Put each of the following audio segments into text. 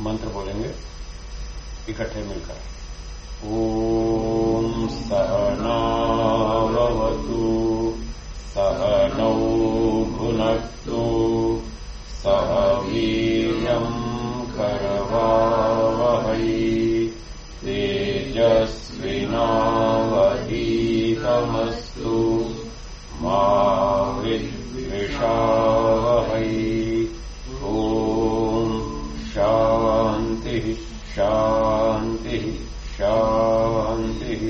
मंत्र बोलेंगे इकट्ठे मिलकर। ओम सहनावतु सहनौ भुनक्तु सह वीर्यम् करवावहै। तेजस्विनावधीतमस्तु मा विद्विषावहै शान्तिः शान्तिः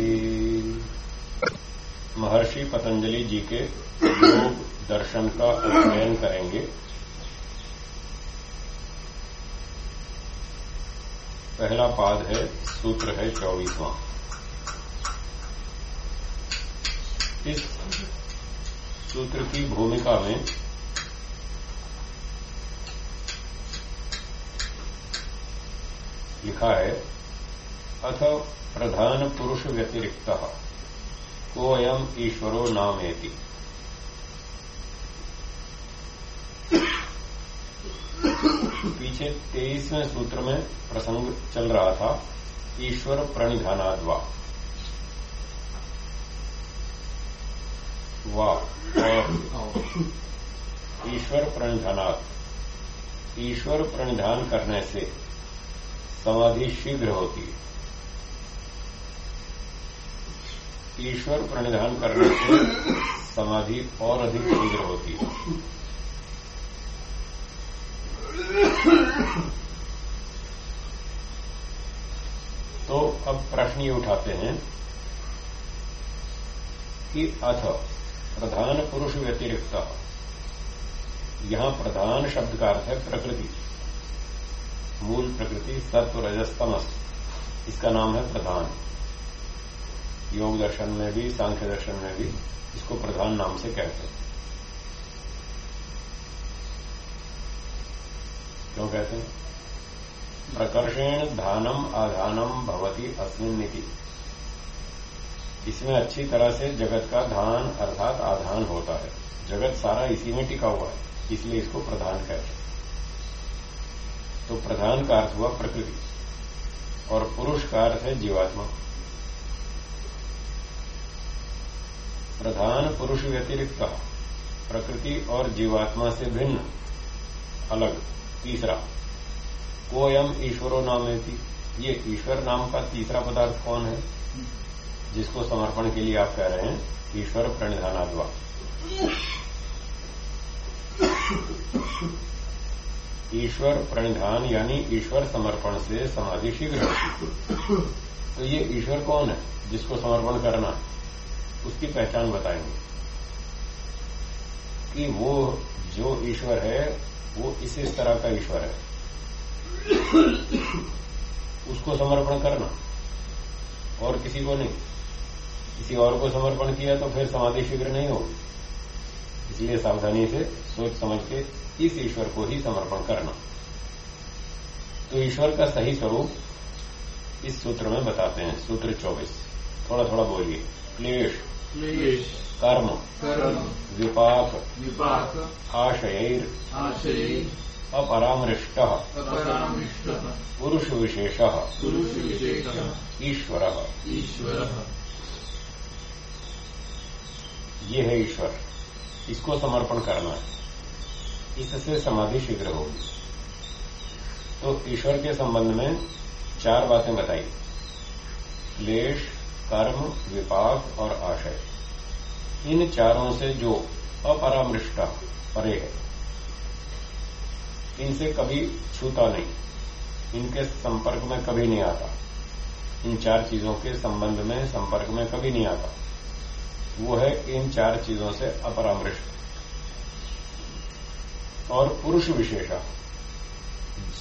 महर्षि पतंजलि जी के योग दर्शन का अध्ययन करेंगे। पहला पाद है, सूत्र है चौबीसवां। इस सूत्र की भूमिका में लिखा है, अथ प्रधान पुरुष व्यतिरिक्त कोयम ईश्वरो नामेति। पीछे तेईसवें सूत्र में प्रसंग चल रहा था, ईश्वर प्रणिधानाद्वा। ईश्वर प्रणिधानात्। ईश्वर प्रणिधान करने से समाधि शीघ्र होती है। ईश्वर प्रणिधान करने से समाधि और अधिक शीघ्र होती है। तो अब प्रश्न ये उठाते हैं कि अथ प्रधान पुरुष व्यतिरिक्त, यहाँ प्रधान शब्द का अर्थ है प्रकृति। मूल प्रकृति सत्व रजस्तमस इसका नाम है प्रधान। योग दर्शन में भी, सांख्य दर्शन में भी इसको प्रधान नाम से कहते हैं। क्यों कहते हैं? प्रकर्षण धानम आधानम भवती अस्मिन इसमें अच्छी तरह से जगत का धान अर्थात आधान होता है। जगत सारा इसी में टिका हुआ है, इसलिए इसको प्रधान कहते हैं। तो प्रधान का अर्थ हुआ प्रकृति, और पुरुष का अर्थ है जीवात्मा। प्रधान पुरुष व्यतिरिक्त प्रकृति और जीवात्मा से भिन्न, अलग, तीसरा। कोयम ईश्वरो नाम ये ईश्वर नाम का तीसरा पदार्थ कौन है? जिसको समर्पण के लिए आप कह रहे हैं, ईश्वर प्रणिधानाद्वा। ईश्वर प्रणिधान यानी ईश्वर समर्पण से समाधि शीघ्र होती तो ये ईश्वर कौन है? जिसको समर्पण करना उसकी पहचान बताएँगे। कि वो जो ईश्वर है, वो इस इस तरह का ईश्वर है। उसको समर्पण करना। और किसी को नहीं। किसी और को समर्पण किया तो फिर समाधि शीघ्र नहीं होगी। इसलिए सावधानी से सोच समझ के इस ईश्वर को ही समर्पण करना। तो ईश्वर का सही स्वरूप इस सूत्र में बताते हैं सूत्र चौबीस। थोड़ा थोड़ा बोलिए। क्लेश क्लेश कर्म कर्म विपाक विपाक आशयर आश्रय अपरामृष्ट अपरामिष्ट पुरुष विशेष पुरुष विशेष ईश्वर। ईश्वर। ये है ईश्वर। इसको समर्पण करना है। इससे समाधि शीघ्र होगी। तो ईश्वर के संबंध में चार बातें बताई। क्लेश कर्म, विपाक और आशय। इन चारों से जो अपरामृष्ट परे है, इनसे कभी छूता नहीं। इनके संपर्क में कभी नहीं आता। इन चार चीज़ों के संबंध में संपर्क में कभी नहीं आता। वो है इन चार चीज़ों से अपरामृष्ट। और पुरुष विशेषा।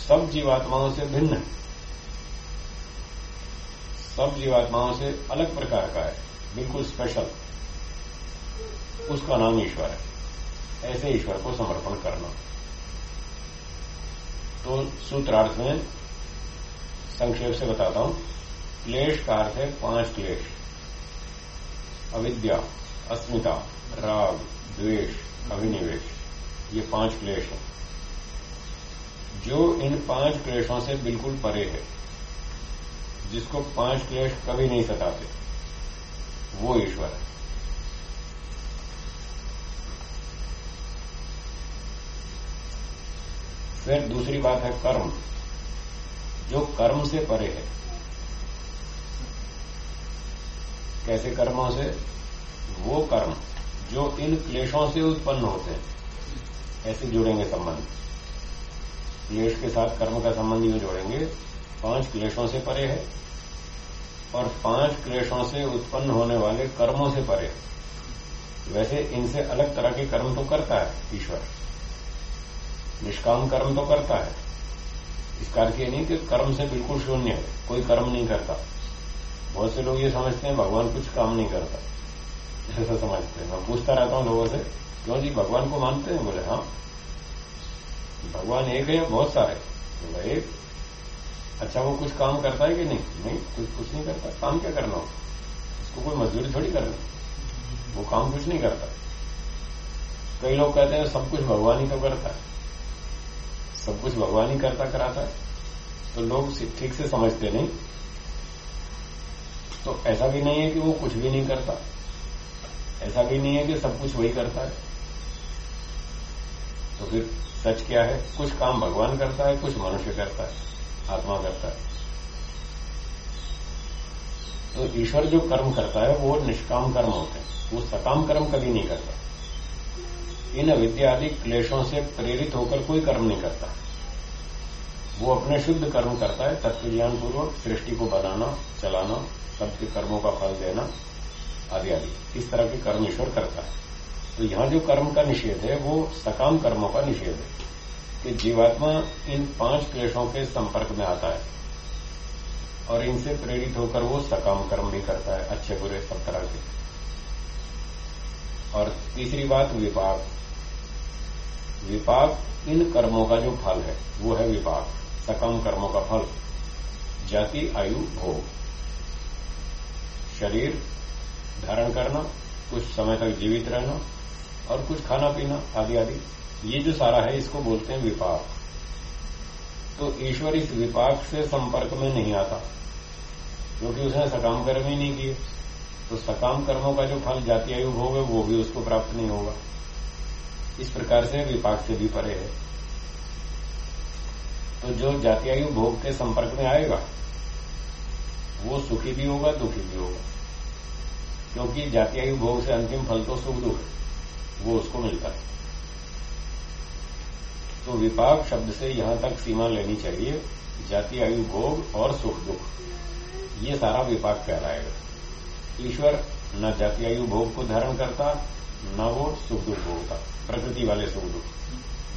सब जीवात्माओं से भिन्न है। सब जीवात्माओं से अलग प्रकार का है। बिल्कुल स्पेशल उसका नाम ईश्वर है। ऐसे ईश्वर को समर्पण करना। तो सूत्रार्थ में संक्षेप से बताता हूँ। क्लेश का अर्थ है पाँच क्लेश। अविद्या, अस्मिता, राग, द्वेष, अभिनिवेश। ये पाँच क्लेश हैं। जो इन पाँच क्लेशों से बिल्कुल परे है, जिसको पाँच क्लेश कभी नहीं सताते, वो ईश्वर है। फिर दूसरी बात है कर्म। जो कर्म से परे है, कैसे कर्मों से? वो कर्म, जो इन क्लेशों से उत्पन्न होते हैं। ऐसे जुड़ेंगे संबंध। क्लेश के साथ कर्म का संबंध यूँ जोड़ेंगे। पाँच क्लेशों से परे है और पाँच क्लेशों से उत्पन्न होने वाले कर्मों से परे वैसे इनसे अलग तरह के कर्म तो करता है ईश्वर। निष्काम कर्म तो करता है। इसका अर्थ ये नहीं कि कर्म से बिल्कुल शून्य है। कोई कर्म नहीं करता। बहुत से लोग ये समझते हैं, भगवान कुछ काम नहीं करता। ऐसा समझते हैं। मैं पूछता रहता हूँ लोगों से क्यों जी भगवान को मानते हैं, बोले हाँ भगवान एक है, बहुत सारे। बोला, एक? अच्छा वो कुछ काम करता है कि नहीं? नहीं, कुछ कुछ नहीं करता। काम क्या करना हो उसको कोई मजदूरी थोड़ी करनी वो काम कुछ नहीं करता। कई लोग कहते हैं, सब कुछ भगवान ही तो करता है। सब कुछ भगवान ही करता, कराता है। तो लोग ठीक से समझते नहीं। तो ऐसा भी नहीं है कि वो कुछ भी नहीं करता। ऐसा भी नहीं है कि सब कुछ वही करता है। तो फिर सच क्या है? कुछ काम भगवान करता है, कुछ मनुष्य करता है, आत्मा करता है। तो ईश्वर जो कर्म करता है, वो निष्काम कर्म होते हैं। वो सकाम कर्म कभी नहीं करता। इन अविद्यादि क्लेशों से प्रेरित होकर कोई कर्म नहीं करता। वो अपने शुद्ध कर्म करता है तत्व ज्ञान पूर्वक सृष्टि को बनाना, चलाना, सबके कर्मों का फल देना, आदि आदि। इस तरह के कर्म ईश्वर करता है। तो यहाँ जो कर्म का निषेध है, वो सकाम कर्मों का निषेध है कि जीवात्मा इन पाँच क्लेशों के संपर्क में आता है और इनसे प्रेरित होकर वो सकाम कर्म भी करता है, अच्छे बुरे सब तरह के। और तीसरी बात, विपाक। विपाक इन कर्मों का जो फल है, वो है विपाक, सकाम कर्मों का फल। जाति, आयु, भोग। शरीर, धारण करना, कुछ समय तक जीवित रहना और कुछ खाना पीना, आदि आदि। ये जो सारा है, इसको बोलते हैं विपाक। तो ईश्वर इस विपाक से संपर्क में नहीं आता, क्योंकि उसने सकाम कर्म ही नहीं किए। तो सकाम कर्मों का जो फल जाति आयु भोग है, वो भी उसको प्राप्त नहीं होगा। इस प्रकार से विपाक से भी परे है। तो जो जाति आयु भोग के संपर्क में आएगा, वो सुखी भी होगा, दुखी भी होगा। क्योंकि जाति आयु भोग से अंतिम फल तो सुख दुख है। वो उसको मिलता है। तो विपाक शब्द से यहाँ तक सीमा लेनी चाहिए, जाति, आयु, भोग और सुख दुख। ये सारा विपाक कहलाएगा। ईश्वर न जाति, आयु, भोग को धारण करता, न वो सुख दुख भोगता, प्रकृति वाले सुख दुख,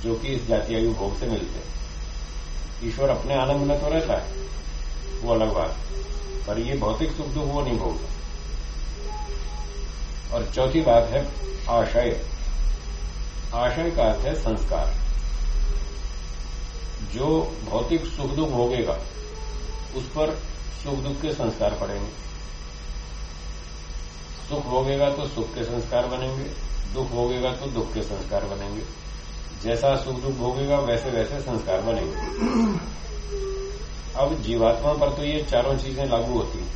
जो कि इस जाति, आयु, भोग से मिलते हैं। ईश्वर अपने आनंद में तो रहता है, वो अलग बात पर ये भौतिक सुख दुख वो नहीं भोगता। और चौथी बात है आशय। आशय का अर्थ है संस्कार। जो भौतिक सुख दुख भोगेगा, उस पर सुख दुख के संस्कार पड़ेंगे। सुख भोगेगा तो सुख के संस्कार बनेंगे, दुख भोगेगा तो दुख के संस्कार बनेंगे। जैसा सुख दुख भोगेगा, वैसे वैसे संस्कार बनेंगे। अब जीवात्मा पर तो ये चारों चीज़ें लागू होती हैं।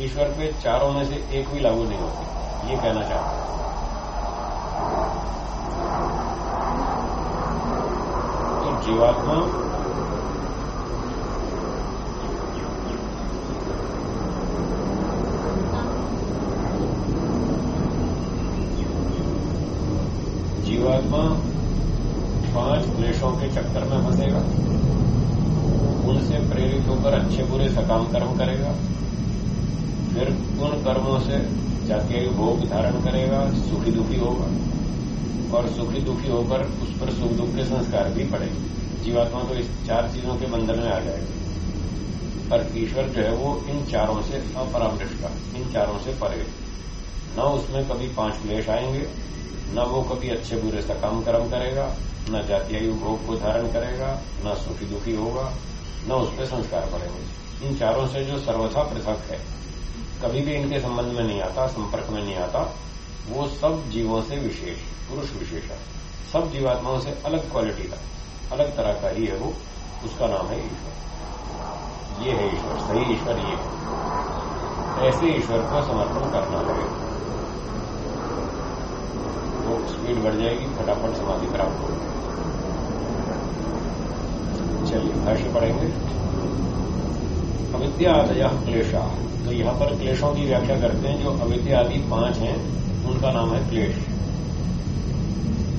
ईश्वर पे चारों में से एक भी लागू नहीं होती, ये कहना चाहता हूँ। जीवात्मा। जीवात्मा पाँच क्लेशों के चक्कर में फंसेगा। उनसे प्रेरित होकर अच्छे बुरे सकाम कर्म करेगा। फिर उन कर्मों से जाके भोग धारण करेगा, सुखी दुखी होगा। और सुखी दुखी होकर उस पर सुख दुख के संस्कार भी पड़ेंगे जीवात्मा तो इस चार चीज़ों के बंधन में आ जाएगी पर ईश्वर जो है वो इन चारों से अपरामृष्टा इन चारों से परे न उसमें कभी पाँच क्लेश आएँगे, न वो कभी अच्छे बुरे से काम कर्म करेगा, न जातीय भोग को धारण करेगा, न सुखी दुखी होगा, न उस पर संस्कार पड़ेंगे। इन चारों से जो सर्वथा पृथक है, कभी भी इनके संबंध में नहीं आता, संपर्क में नहीं आता वो सब जीवों से विशेष, पुरुष विशेष। है सब जीवात्माओं से अलग क्वालिटी का, अलग तरह का ही है वो, उसका नाम है ईश्वर। ये है ईश्वर, सही ईश्वर ये है। ऐसे ईश्वर को समर्पण करना है तो स्पीड बढ़ जाएगी, फटाफट समाधि प्राप्त होगी चलिए, भाष्य पढ़ेंगे। अविद्या आदय क्लेशा। तो यहाँ पर क्लेशों की व्याख्या करते हैं, जो अविद्या आदि पाँच हैं। उनका नाम है क्लेश।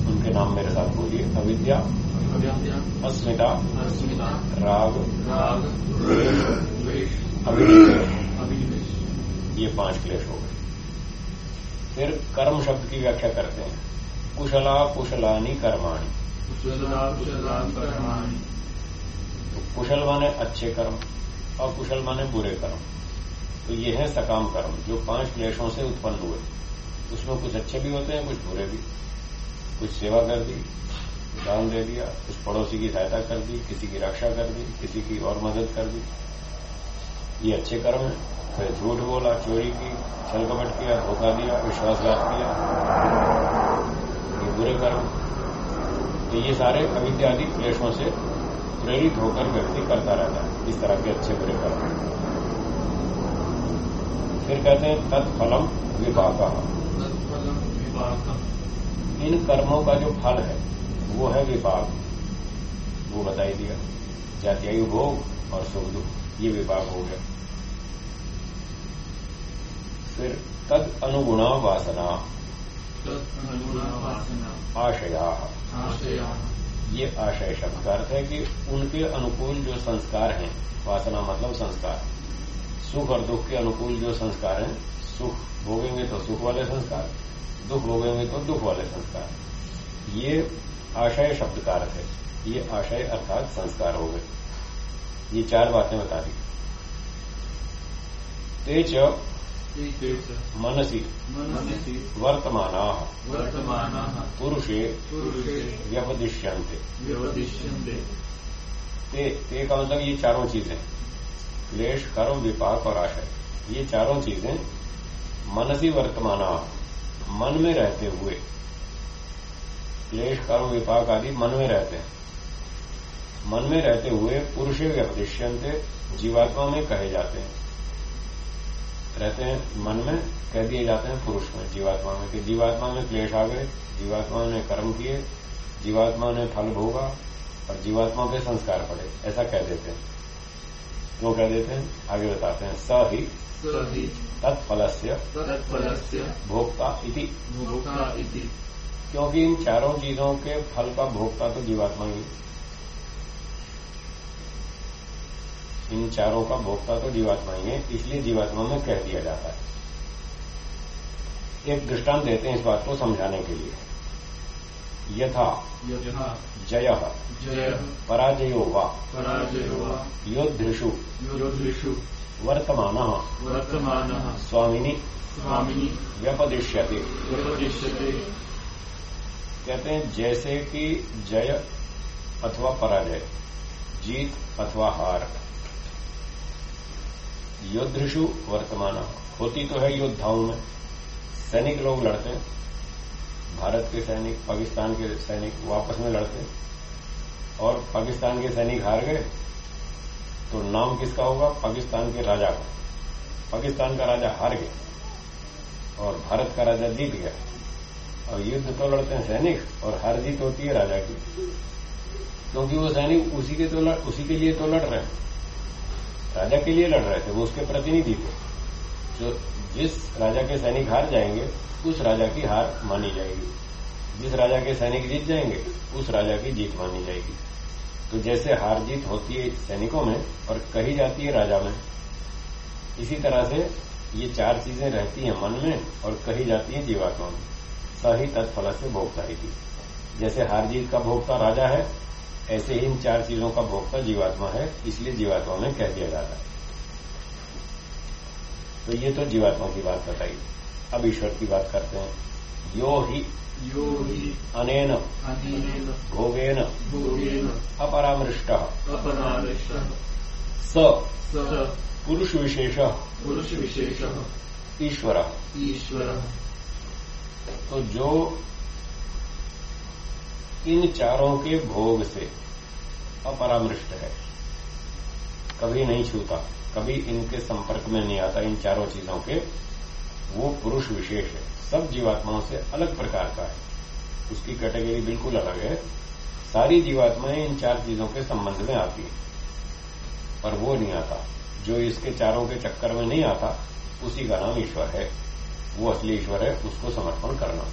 उनके नाम मेरे साथ बोलिए। अविद्या अस्मिता राग राग ये पाँच क्लेश हो गए। फिर कर्म शब्द की व्याख्या करते हैं। कुशला कुशलानी कर्माणी। कुशला कुशला कर्माणि। तो कुशल माने अच्छे कर्म और कुशल माने बुरे कर्म। तो ये है सकाम कर्म जो पाँच क्लेशों से उत्पन्न हुए। उसमें कुछ अच्छे भी होते हैं, कुछ बुरे भी। कुछ सेवा कर दी, दान दे दिया, कुछ पड़ोसी की सहायता कर दी, किसी की रक्षा कर दी, किसी की और मदद कर दी। ये अच्छे कर्म है। फिर झूठ बोला, चोरी की छल कपट किया, धोखा दिया, विश्वासघात किया। ये बुरे कर्म तो ये सारे अविद्यादि क्लेशों से प्रेरित होकर व्यक्ति करता रहता है। इस तरह के अच्छे बुरे कर्म फिर कहते हैं, तत्फलम विपाकम् इन कर्मों का जो फल है वो है विपाक वो बताई दिया जात्यायु भोग और सुख दुख ये विपाक हो गया फिर तद अनुगुणा वासना आशया। ये आशय शब्द का अर्थ है कि उनके अनुकूल जो संस्कार हैं वासना मतलब संस्कार। सुख और दुख के अनुकूल जो संस्कार हैं सुख भोगेंगे तो सुख वाले संस्कार। दुख भोगेंगे तो दुख वाले संस्कार ये आशय शब्द का अर्थ है। ये आशय अर्थात संस्कार हो गए। ये चार बातें बता दी। तेज मनसी। वर्तमान। वर्तमाना। पुरुषे। व्यपदिश्यन्ते ते ते का मतलब ये चारों चीज़ें। क्लेश कर्म विपाक और आशय। ये चारों चीज़ें मनसी वर्तमाना। मन में रहते हुए, क्लेश, कर्म, विपाक आदि मन में रहते हैं। मन में रहते हुए पुरुषे व्यपदिश्यंते जीवात्मा में कहे जाते हैं। रहते हैं मन में, कह दिए जाते हैं पुरुष में, जीवात्मा में, कि जीवात्मा में क्लेश आ गए जीवात्मा ने कर्म किए, जीवात्मा ने फल भोगा, और जीवात्मा पे संस्कार पड़े। ऐसा कह देते हैं। क्यों कह देते हैं? आगे बताते ही। स हि तत्फलस्य। तत्फलस्य। भोक्ता इति। भोक्ता इति। क्योंकि इन चारों चीज़ों के फल का भोक्ता तो जीवात्मा ही। इन चारों का भोक्ता तो जीवात्मा ही है इसलिए जीवात्मा में कह दिया जाता है। एक दृष्टांत देते हैं इस बात को समझाने के लिए। यथा। यथा। जय। जय। पराजयो वा। पराजयो वा। योद्धृषु। योद्धृषु। वर्तमान। वर्तमान। स्वामिनी। स्वामिनि। व्यपदिश्यते। व्यपदिश्यते। कहते हैं जैसे कि जय अथवा पराजय जीत अथवा हार। योद्धृषु वर्तमान। होती तो है योद्धाओं में। सैनिक लोग लड़ते हैं। भारत के सैनिक पाकिस्तान के सैनिक वापस में लड़ते हैं। और पाकिस्तान के सैनिक हार गए। तो नाम किसका होगा? पाकिस्तान के राजा का। पाकिस्तान का राजा हार गया और भारत का राजा जीत गया। और युद्ध तो लड़ते हैं सैनिक और हार जीत होती है राजा की। क्योंकि वो सैनिक उसी के तो लड़, उसी के लिए तो लड़ रहे हैं। राजा के लिए लड़ रहे थे वो उसके प्रतिनिधि थे। जो जिस राजा के सैनिक हार जाएँगे उस राजा की हार मानी जाएगी। जिस राजा के सैनिक जीत जाएँगे उस राजा की जीत मानी जाएगी। तो जैसे हार जीत होती है सैनिकों में और कही जाती है राजा में। इसी तरह से ये चार चीज़ें रहती हैं मन में और कही जाती है जीवात्मा में। सही तत्फल से भोगता ही थी। जैसे हार जीत का भोगता राजा है, ऐसे ही इन चार चीज़ों का भोगता जीवात्मा है, इसलिए जीवात्मा में कह दिया जाता है। तो ये तो जीवात्मा की बात बताई। अब ईश्वर की बात करते हैं। यो ही यो हि अनेन। अनेन। भोगेन। भोगेन। अपरामृष्ट। अपरामृष्टः। स। स। पुरुष विशेष पुरुषविशेषः। ईश्वर। ईश्वरः। तो जो इन चारों के भोग से अपरामृष्ट है कभी नहीं छूता कभी इनके संपर्क में नहीं आता इन चारों चीज़ों के वो पुरुष विशेष है। सब जीवात्माओं से अलग प्रकार का है। उसकी कैटेगरी बिल्कुल अलग है। सारी जीवात्माएँ इन चार चीज़ों के संबंध में आती है। पर वो नहीं आता। जो इसके चारों के चक्कर में नहीं आता, उसी का नाम ईश्वर है। वो असली ईश्वर है, उसको समर्पण करना।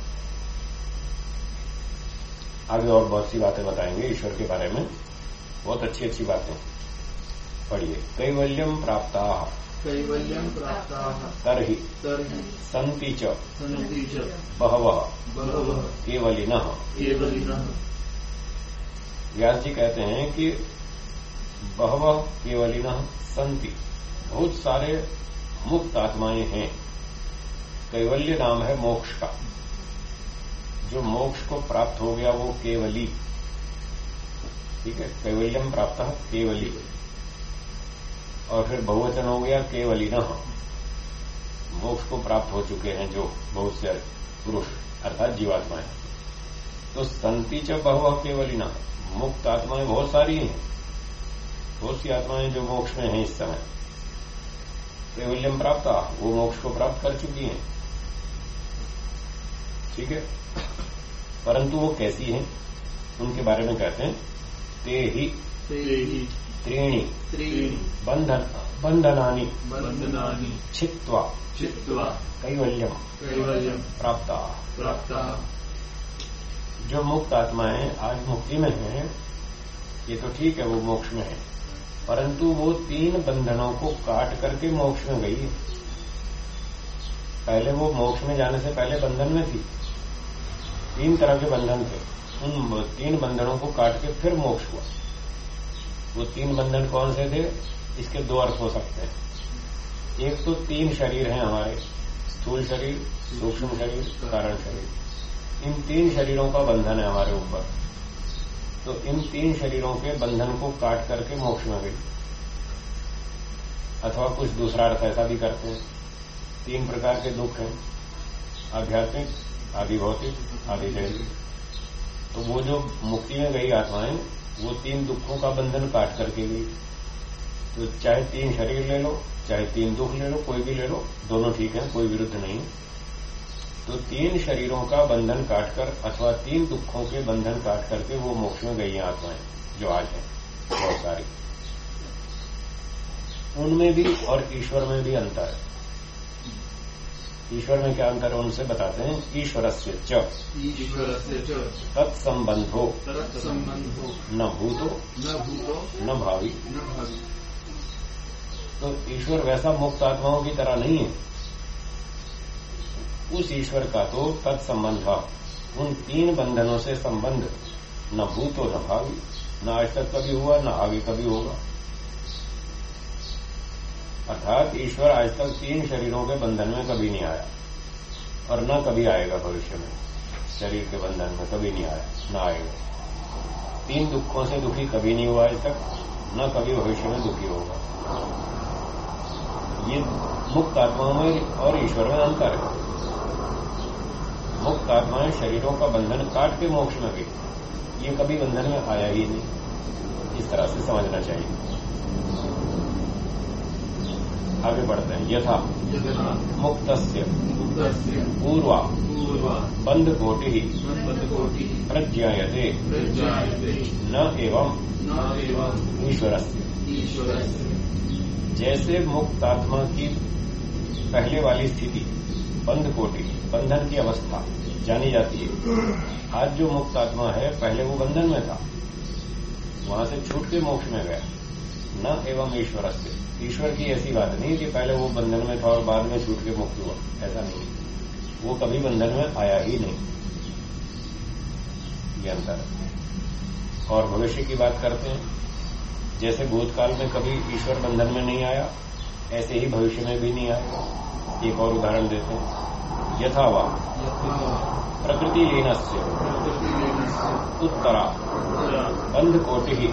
आगे और बहुत सी बातें बताएँगे ईश्वर के बारे में। बहुत अच्छी अच्छी बातें। पढ़िए। कैवल्यम प्राप्त। कैवल्यम प्राप्ताः। च। बहवः। केवलिन। व्यास जी कहते हैं कि बहव केवलिन संति बहुत सारे मुक्त आत्माएँ हैं। कैवल्य नाम है मोक्ष का। जो मोक्ष को प्राप्त हो गया वो केवली। ठीक है? कैवल्यम प्राप्त केवली। और फिर बहुवचन हो गया, केवली न मोक्ष को प्राप्त हो चुके हैं जो बहुत से पुरुष, अर्थात जीवात्माएँ तो संति च बहु केवली न मुक्त आत्माएँ बहुत सारी हैं। बहुत सी आत्माएँ जो मोक्ष में हैं इस समय। कैवल्यम प्राप्त वो मोक्ष को प्राप्त कर चुकी हैं। ठीक है? परंतु वो कैसी हैं? उनके बारे में कहते हैं, ते ही। ते हि। त्रीणी। बंधन बंधनानी। बन्धनानि छित्वा चित्वा कैवल्यम। कैवल्यम। प्राप्त। प्राप्ताः। जो मुक्त आत्माएँ आज मुक्ति में है ये तो ठीक है वो मोक्ष में है। परंतु वो तीन बंधनों को काट करके मोक्ष में गई है। पहले वो मोक्ष में जाने से पहले बंधन में थी। तीन तरह के बंधन थे। उन तीन बंधनों को काट के फिर मोक्ष हुआ। वो तीन बंधन कौन से थे? इसके दो अर्थ हो सकते हैं। एक तो तीन शरीर हैं हमारे, स्थूल शरीर, सूक्ष्म शरीर, कारण शरीर। इन तीन शरीरों का बंधन है हमारे ऊपर। तो इन तीन शरीरों के बंधन को काट करके मोक्ष में गई अथवा कुछ दूसरा अर्थ ऐसा भी करते हैं। तीन प्रकार के दुख हैं। आध्यात्मिक आदि भौतिक आदि जैविक तो वो जो मुक्ति में गई आत्माएँ वो तीन दुखों का बंधन काट करके गई तो चाहे तीन शरीर ले लो, चाहे तीन दुख ले लो, कोई भी ले लो, दोनों ठीक है, कोई विरुद्ध नहीं। तो तीन शरीरों का बंधन काटकर अथवा तीन दुखों के बंधन काट करके वो मोक्ष में गई आत्माएँ, जो आज है, बहुत सारी। उनमें भी और ईश्वर में भी अंतर है। ईश्वर में क्या अंतर है उनसे बताते हैं ईश्वर से तत्संबंधो। न भूतो न भूतो। न भावी। न भवि। तो ईश्वर वैसा मुक्त आत्माओं की तरह नहीं है। उस ईश्वर का तो तत्संबंध उन तीन बंधनों से संबंध न भूतो न भावी। न आज तक कभी हुआ न आगे कभी होगा। अर्थात ईश्वर आज तक तीन शरीरों के बंधन में कभी नहीं आया। और न कभी आएगा भविष्य में। शरीर के बंधन में कभी नहीं आया, न आएगा। तीन दुखों से दुखी कभी नहीं हुआ आज तक, न कभी भविष्य में दुखी होगा। ये मुक्त आत्माओं में और ईश्वर में अंतर है। मुक्त आत्माएँ शरीरों का बंधन काट के मोक्ष में गई। ये कभी बंधन में आया ही नहीं। इस तरह से समझना चाहिए। आगे बढ़ते हैं। यथा मुक्त पूर्वा पूर्वा बंध कोटि बन्धकोटिः न एवं ईश्वर ईश्वरस्य। जैसे मुक्त आत्मा की पहले वाली स्थिति बंध कोटि बंधन की अवस्था जानी जाती है। आज जो मुक्त आत्मा है पहले वो बंधन में था। वहाँ से छूट के मोक्ष में गया। न एवं ईश्वर से ईश्वर की ऐसी बात नहीं कि पहले वो बंधन में था और बाद में छूट के मुक्त हुआ। ऐसा नहीं वो कभी बंधन में आया ही नहीं। ये अंतर और भविष्य की बात करते हैं। जैसे भूतकाल में कभी ईश्वर बंधन में नहीं आया ऐसे ही भविष्य में भी नहीं आया। एक और उदाहरण देते हैं। यथावा। प्रकृति लीन से उत्तरा। बंध कोटि ही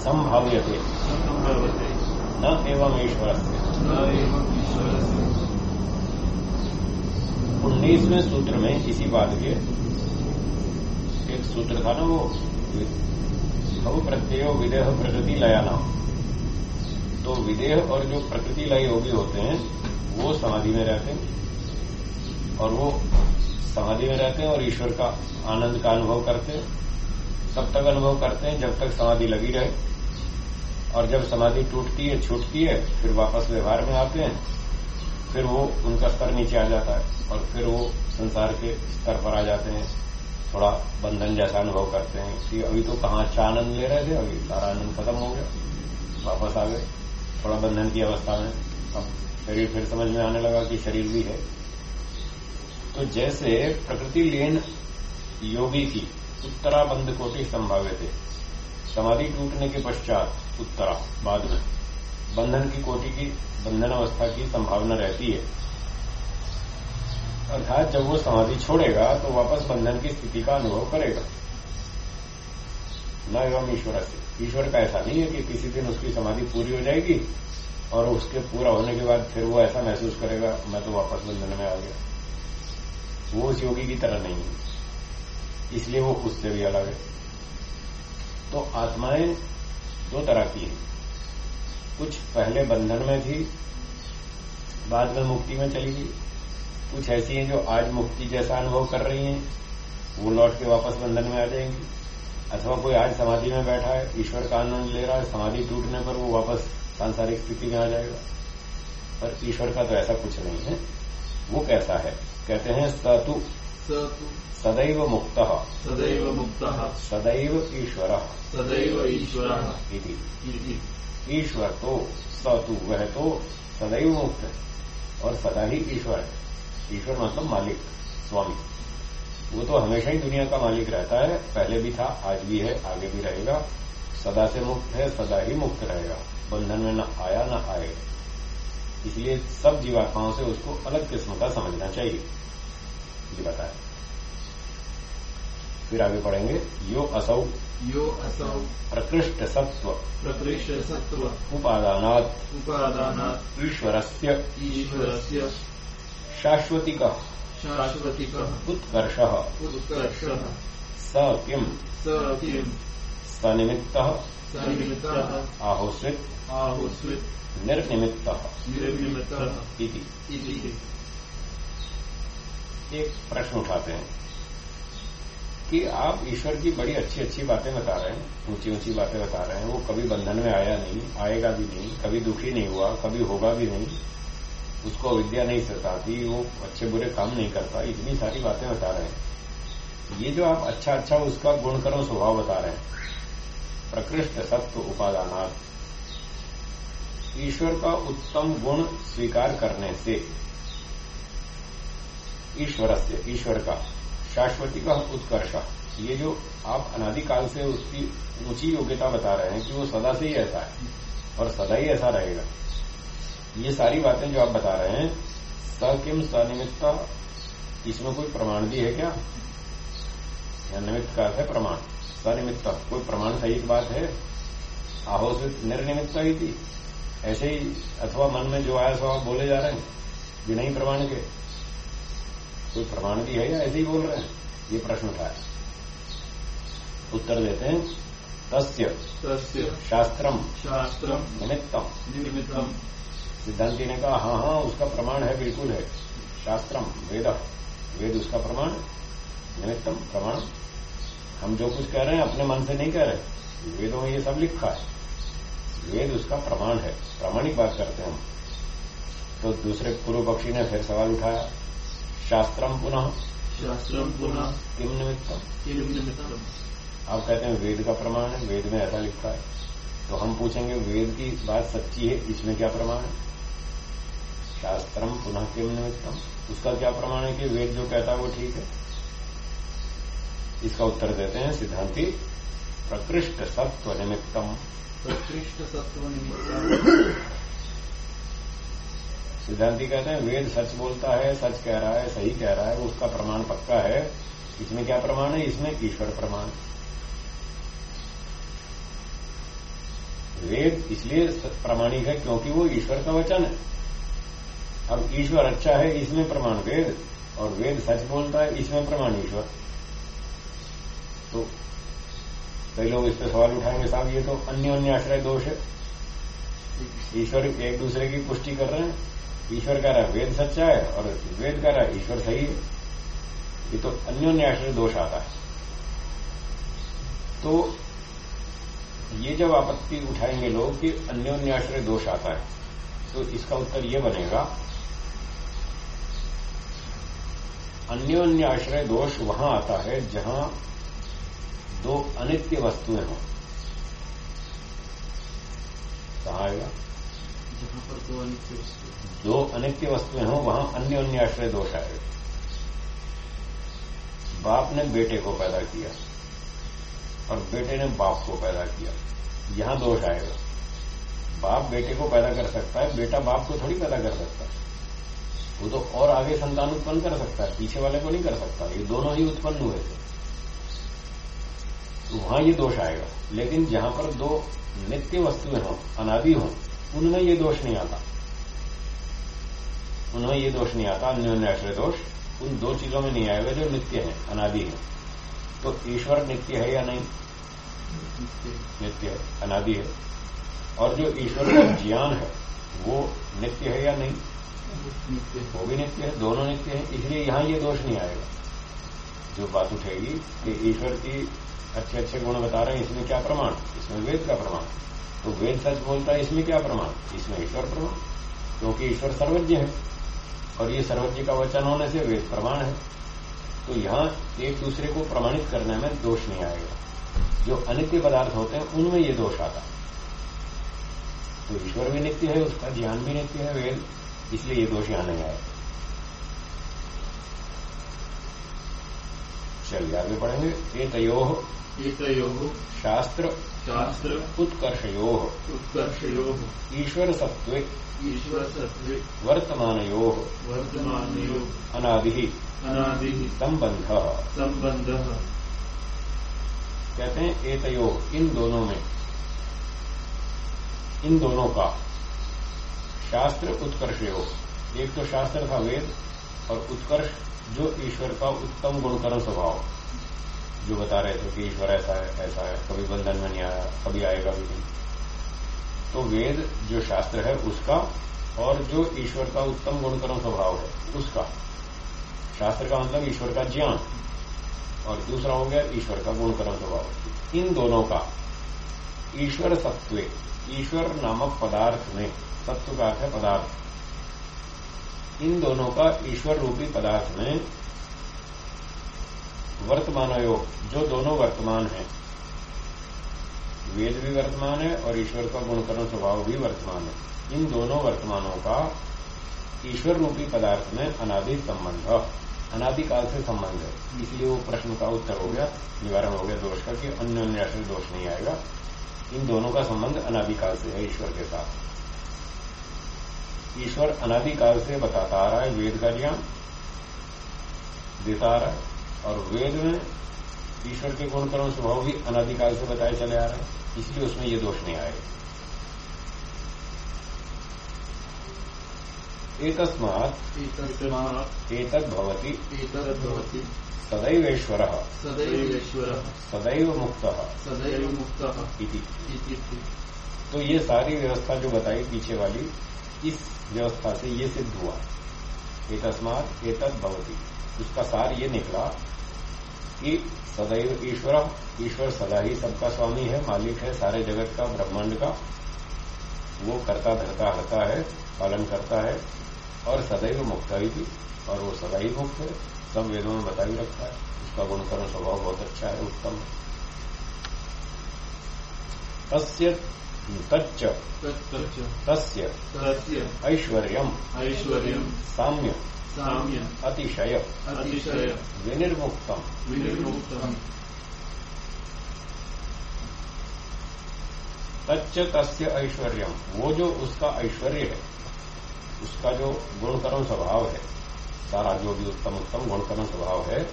संभाव्य थे न एवं ईश्वर से उन्नीसवें सूत्र में इसी बात के एक सूत्र था ना वो भव प्रत्यय विदेह प्रकृति लया नाम तो विदेह और जो प्रकृति लय योगी होते हैं, वो समाधि में रहते हैं। और वो समाधि में रहते हैं और ईश्वर का आनंद का अनुभव करते हैं। तब तक अनुभव करते हैं जब तक समाधि लगी रहे। और जब समाधि टूटती है, छूटती है, फिर वापस व्यवहार में आते हैं, फिर वो उनका स्तर नीचे आ जाता है और फिर वो संसार के स्तर पर आ जाते हैं। थोड़ा बंधन जैसा अनुभव करते हैं। कि अभी तो कहाँ अच्छा आनंद ले रहे थे, अभी सारा आनंद खत्म हो गया, वापस आ गए। थोड़ा बंधन की अवस्था में अब शरीर फिर समझ में आने लगा कि शरीर भी है। तो जैसे प्रकृति लीन योगी की उत्तराबंध कोटि संभावित है समाधि टूटने के पश्चात उत्तरा, बाद में। बंधन की कोटि की बंधन अवस्था की संभावना रहती है। अर्थात जब वो समाधि छोड़ेगा तो वापस बंधन की स्थिति का अनुभव करेगा। न एवं ईश्वर से। ईश्वर का ऐसा नहीं है कि किसी दिन उसकी समाधि पूरी हो जाएगी और उसके पूरा होने के बाद फिर वो ऐसा महसूस करेगा, मैं तो वापस बंधन में आ गया। वो उस योगी की तरह नहीं है। इसलिए वो उससे भी अलग है। तो आत्माएँ दो तरह की हैं। कुछ पहले बंधन में थी बाद में मुक्ति में चली गई। कुछ ऐसी हैं जो आज मुक्ति जैसा अनुभव कर रही हैं, वो लौट के वापस बंधन में आ जाएँगी। अथवा कोई आज समाधि में बैठा है, ईश्वर का आनंद ले रहा है, समाधि टूटने पर वो वापस सांसारिक स्थिति में आ जाएगा। पर ईश्वर का तो ऐसा कुछ नहीं है। वो कैसा है, कहते हैं सतु सदैव मुक्त। सदैव मुक्त। सदैव ईश्वर। सदैव ईश्वर। ईश्वर तो सतु वह तो सदैव मुक्त। है और सदा ही ईश्वर है। ईश्वर मतलब मालिक स्वामी। वो तो हमेशा ही दुनिया का मालिक रहता है। पहले भी था आज भी है आगे भी रहेगा। सदा से मुक्त है सदा ही मुक्त रहेगा। बंधन में न आया न आए। इसलिए सब जीवात्माओं से उसको अलग किस्म का समझना चाहिए। ये बताए। फिर आगे पढ़ेंगे यो असौ यो असौ प्रकृष्ट सत्व प्रकृष्ट सत्व उपादानात् उपादानात् ईश्वरस्य ईश्वरस्य शाश्वतिक शाश्वतिकः उत्कर्ष उत्कर्षः स किम स किं सनिमित्त सनिमित्तः आहोस्वित आहुस्वित् निर्निमित्त निर्निमित्तः इति। एक प्रश्न उठाते हैं कि आप ईश्वर की बड़ी अच्छी अच्छी बातें बता रहे हैं, ऊँची ऊँची बातें बता रहे हैं, वो कभी बंधन में आया नहीं, आएगा भी नहीं, कभी दुखी नहीं हुआ, कभी होगा भी नहीं, उसको अविद्या नहीं सताती, वो अच्छे बुरे काम नहीं करता, इतनी सारी बातें बता रहे हैं। ये जो आप अच्छा अच्छा उसका गुण करो स्वभाव बता रहे हैं, प्रकृष्ट सत्व उपादानार्थ ईश्वर का उत्तम गुण स्वीकार करने से ईश्वर से ईश्वर का शाश्वती का उत्कर्ष। ये जो आप अनादिकाल से उसकी ऊँची योग्यता बता रहे हैं कि वो सदा से ही ऐसा है और सदा ही ऐसा रहेगा। ये सारी बातें जो आप बता रहे हैं स किम सनिमित्ता इसमें कोई प्रमाण भी है क्या? निमित्त का है प्रमाण। सनिमित्त कोई प्रमाण सहित बात है? आहोषित निर्निमित्त ही थी। ऐसे ही अथवा मन में जो आया सो आप बोले जा रहे हैं, बिना ही प्रमाण के। कोई प्रमाण भी है या ऐसे ही बोल रहे हैं? ये प्रश्न उठाया उत्तर देते हैं। तस्य। तस्य। शास्त्रम। शास्त्रम्। निमित्तम। निमित्तम्। सिद्धांति ने कहा हाँ हाँ उसका प्रमाण है बिल्कुल है। शास्त्रम वेद। वेद उसका प्रमाण निमित्तम प्रमाण। हम जो कुछ कह रहे हैं अपने मन से नहीं कह रहे। वेदों में ये सब लिखा है। वेद उसका प्रमाण है। प्रामाणिक बात करते हैं हम। तो दूसरे पूर्व पक्षी ने फिर सवाल उठाया। शास्त्रम पुनः। शास्त्रम् पुनः। किम निमित्तम? आप कहते हैं वेद का प्रमाण है वेद में ऐसा लिखा है। तो हम पूछेंगे वेद की बात सच्ची है इसमें क्या प्रमाण है? शास्त्रम पुनः किम निमित्तम? उसका क्या प्रमाण है कि वेद जो कहता है वो ठीक है? इसका उत्तर देते हैं सिद्धांति प्रकृष्ट सत्व निमित्तम। प्रकृष्ट सत्व निमित्तम्। सिद्धांति कहते हैं वेद सच बोलता है सच कह रहा है सही कह रहा है उसका प्रमाण पक्का है। इसमें क्या प्रमाण है? इसमें ईश्वर प्रमाण। वेद इसलिए प्रमाणिक है क्योंकि वो ईश्वर का वचन है। अब ईश्वर अच्छा है इसमें प्रमाण वेद और वेद सच बोलता है इसमें प्रमाण ईश्वर। तो कई लोग इस पर सवाल उठाएँगे साहब ये तो अन्य अन्य आश्रय दोष है। ईश्वर एक दूसरे की पुष्टि कर रहे हैं। ईश्वर कह रहा वेद सच्चा है और वेद कह रहा ईश्वर सही है। ये तो अन्योन्य आश्रय दोष आता है। तो ये जब आपत्ति उठाएँगे लोग कि अन्योन्य आश्रय दोष आता है तो इसका उत्तर ये बनेगा अन्योन्याश्रय दोष वहाँ आता है जहाँ दो अनित्य वस्तुएँ हों। कहा आएगा? जहाँ पर दो अनित्य वस्तु दो अनित्य वस्तुएँ हों, वहाँ अन्य अन्य आश्रय दोष आएगा बाप ने बेटे को पैदा किया और बेटे ने बाप को पैदा किया। यहाँ दोष आएगा बाप बेटे को पैदा कर सकता है, बेटा बाप को थोड़ी पैदा कर सकता है। वो तो और आगे संतान उत्पन्न कर सकता है, पीछे वाले को नहीं कर सकता। ये दोनों ही उत्पन्न हुए थे। तो वहाँ ये दोष आएगा। लेकिन जहाँ पर दो नित्य वस्तुएँ हों, अनादि हों, उनमें ये दोष नहीं आता। उनमें ये दोष नहीं आता अन्योन्य आश्रय दोष। उन दो चीज़ों में नहीं आएगा जो नित्य है अनादि है। तो ईश्वर नित्य है या नहीं? नित्य। नित्य है अनादि है। और जो ईश्वर का ज्ञान है वो नित्य है या नहीं? वो भी नित्य है दोनों नित्य है इसलिए यहाँ ये दोष नहीं आएगा। जो बात उठेगी कि ईश्वर की अच्छे अच्छे गुण बता रहे हैं इसमें क्या प्रमाण? इसमें वेद का प्रमाण। तो वेद सच बोलता है इसमें क्या प्रमाण? इसमें ईश्वर प्रमाण क्योंकि ईश्वर सर्वज्ञ है। और ये सर्वज्ञ का वचन होने से वेद प्रमाण है। तो यहाँ एक दूसरे को प्रमाणित करने में दोष नहीं आएगा। जो अनित्य पदार्थ होते हैं, उनमें ये दोष आता तो ईश्वर भी नित्य है, उसका ज्ञान भी नित्य है, वेद, इसलिए ये दोष यहाँ नहीं आए चलिए आगे पढ़ेंगे ये तयो एतयोः शास्त्र शास्त्र उत्कर्षयो उत्कर्षयोः ईश्वर सत्व ईश्वरसत्त्वे वर्तमानयो वर्तमानयोः अनादि अनादिः संबंध सम्बन्धः कहते हैं एतयो इन दोनों में इन दोनों का शास्त्र उत्कर्षयो। एक तो शास्त्र था वेद और उत्कर्ष जो ईश्वर का उत्तम गुणकरण स्वभाव। जो बता रहे थे कि ईश्वर ऐसा है ऐसा है, कभी बंधन में नहीं आया, कभी आएगा भी नहीं। तो वेद जो शास्त्र है, उसका और जो ईश्वर का उत्तम गुणकरण स्वभाव है, उसका। शास्त्र का मतलब ईश्वर का ज्ञान, और दूसरा हो गया ईश्वर का गुणकरण स्वभाव। इन दोनों का ईश्वर सत्व ईश्वर नामक पदार्थ में सत्व का अर्थ है पदार्थ। इन दोनों का ईश्वर रूपी पदार्थ में वर्तमान योग जो दोनों वर्तमान है। वेद भी वर्तमान है और ईश्वर का गुणकरण स्वभाव भी वर्तमान है। इन दोनों वर्तमानों का ईश्वर रूपी पदार्थ में अनादि संबंध अनादिकाल से संबंध है। इसलिए वो प्रश्न का उत्तर हो गया, निवारण हो गया दोष का कि अन्य अन्य आश्रय दोष नहीं आएगा। इन दोनों का संबंध अनादिकाल से है ईश्वर के साथ। ईश्वर अनादिकाल से बताता आ रहा है वेद का ज्ञान, देता आ रहा है। और वेद में ईश्वर के गुणकर्म स्वभाव भी अनादिकाल से बताए चले आ रहे हैं इसलिए उसमें ये दोष नहीं आएगा एतद् भवति एतद्भवति। सदैवेश्वरः। सदैवेश्वरः। सदैव मुक्त सदैव मुक्त इति। तो ये सारी व्यवस्था जो बताई पीछे वाली इस व्यवस्था से ये सिद्ध हुआ। एतस्मात एतद भवती उसका सार ये निकला कि सदैव ईश्वर ईश्वर सदा ही सबका स्वामी है मालिक है सारे जगत का ब्रह्मांड का। वो करता धरता हरता है पालन करता है और सदैव मुक्त ही थी और वो सदा ही मुक्त है। सब वेदों में बता भी रखा है। उसका गुणकर्म स्वभाव बहुत अच्छा है उत्तम है। तस्य तच्च। तस्य ऐश्वर्यम्। ऐश्वर्यम्। साम्य अतिशय। अतिशय। विनिर्मुक्तम। विनिर्मुक्तम्। तच्च तस्य ऐश्वर्यम। वो जो उसका ऐश्वर्य है उसका जो गुणकर्म स्वभाव है सारा जो भी उत्तम उत्तम गुणकर्म स्वभाव है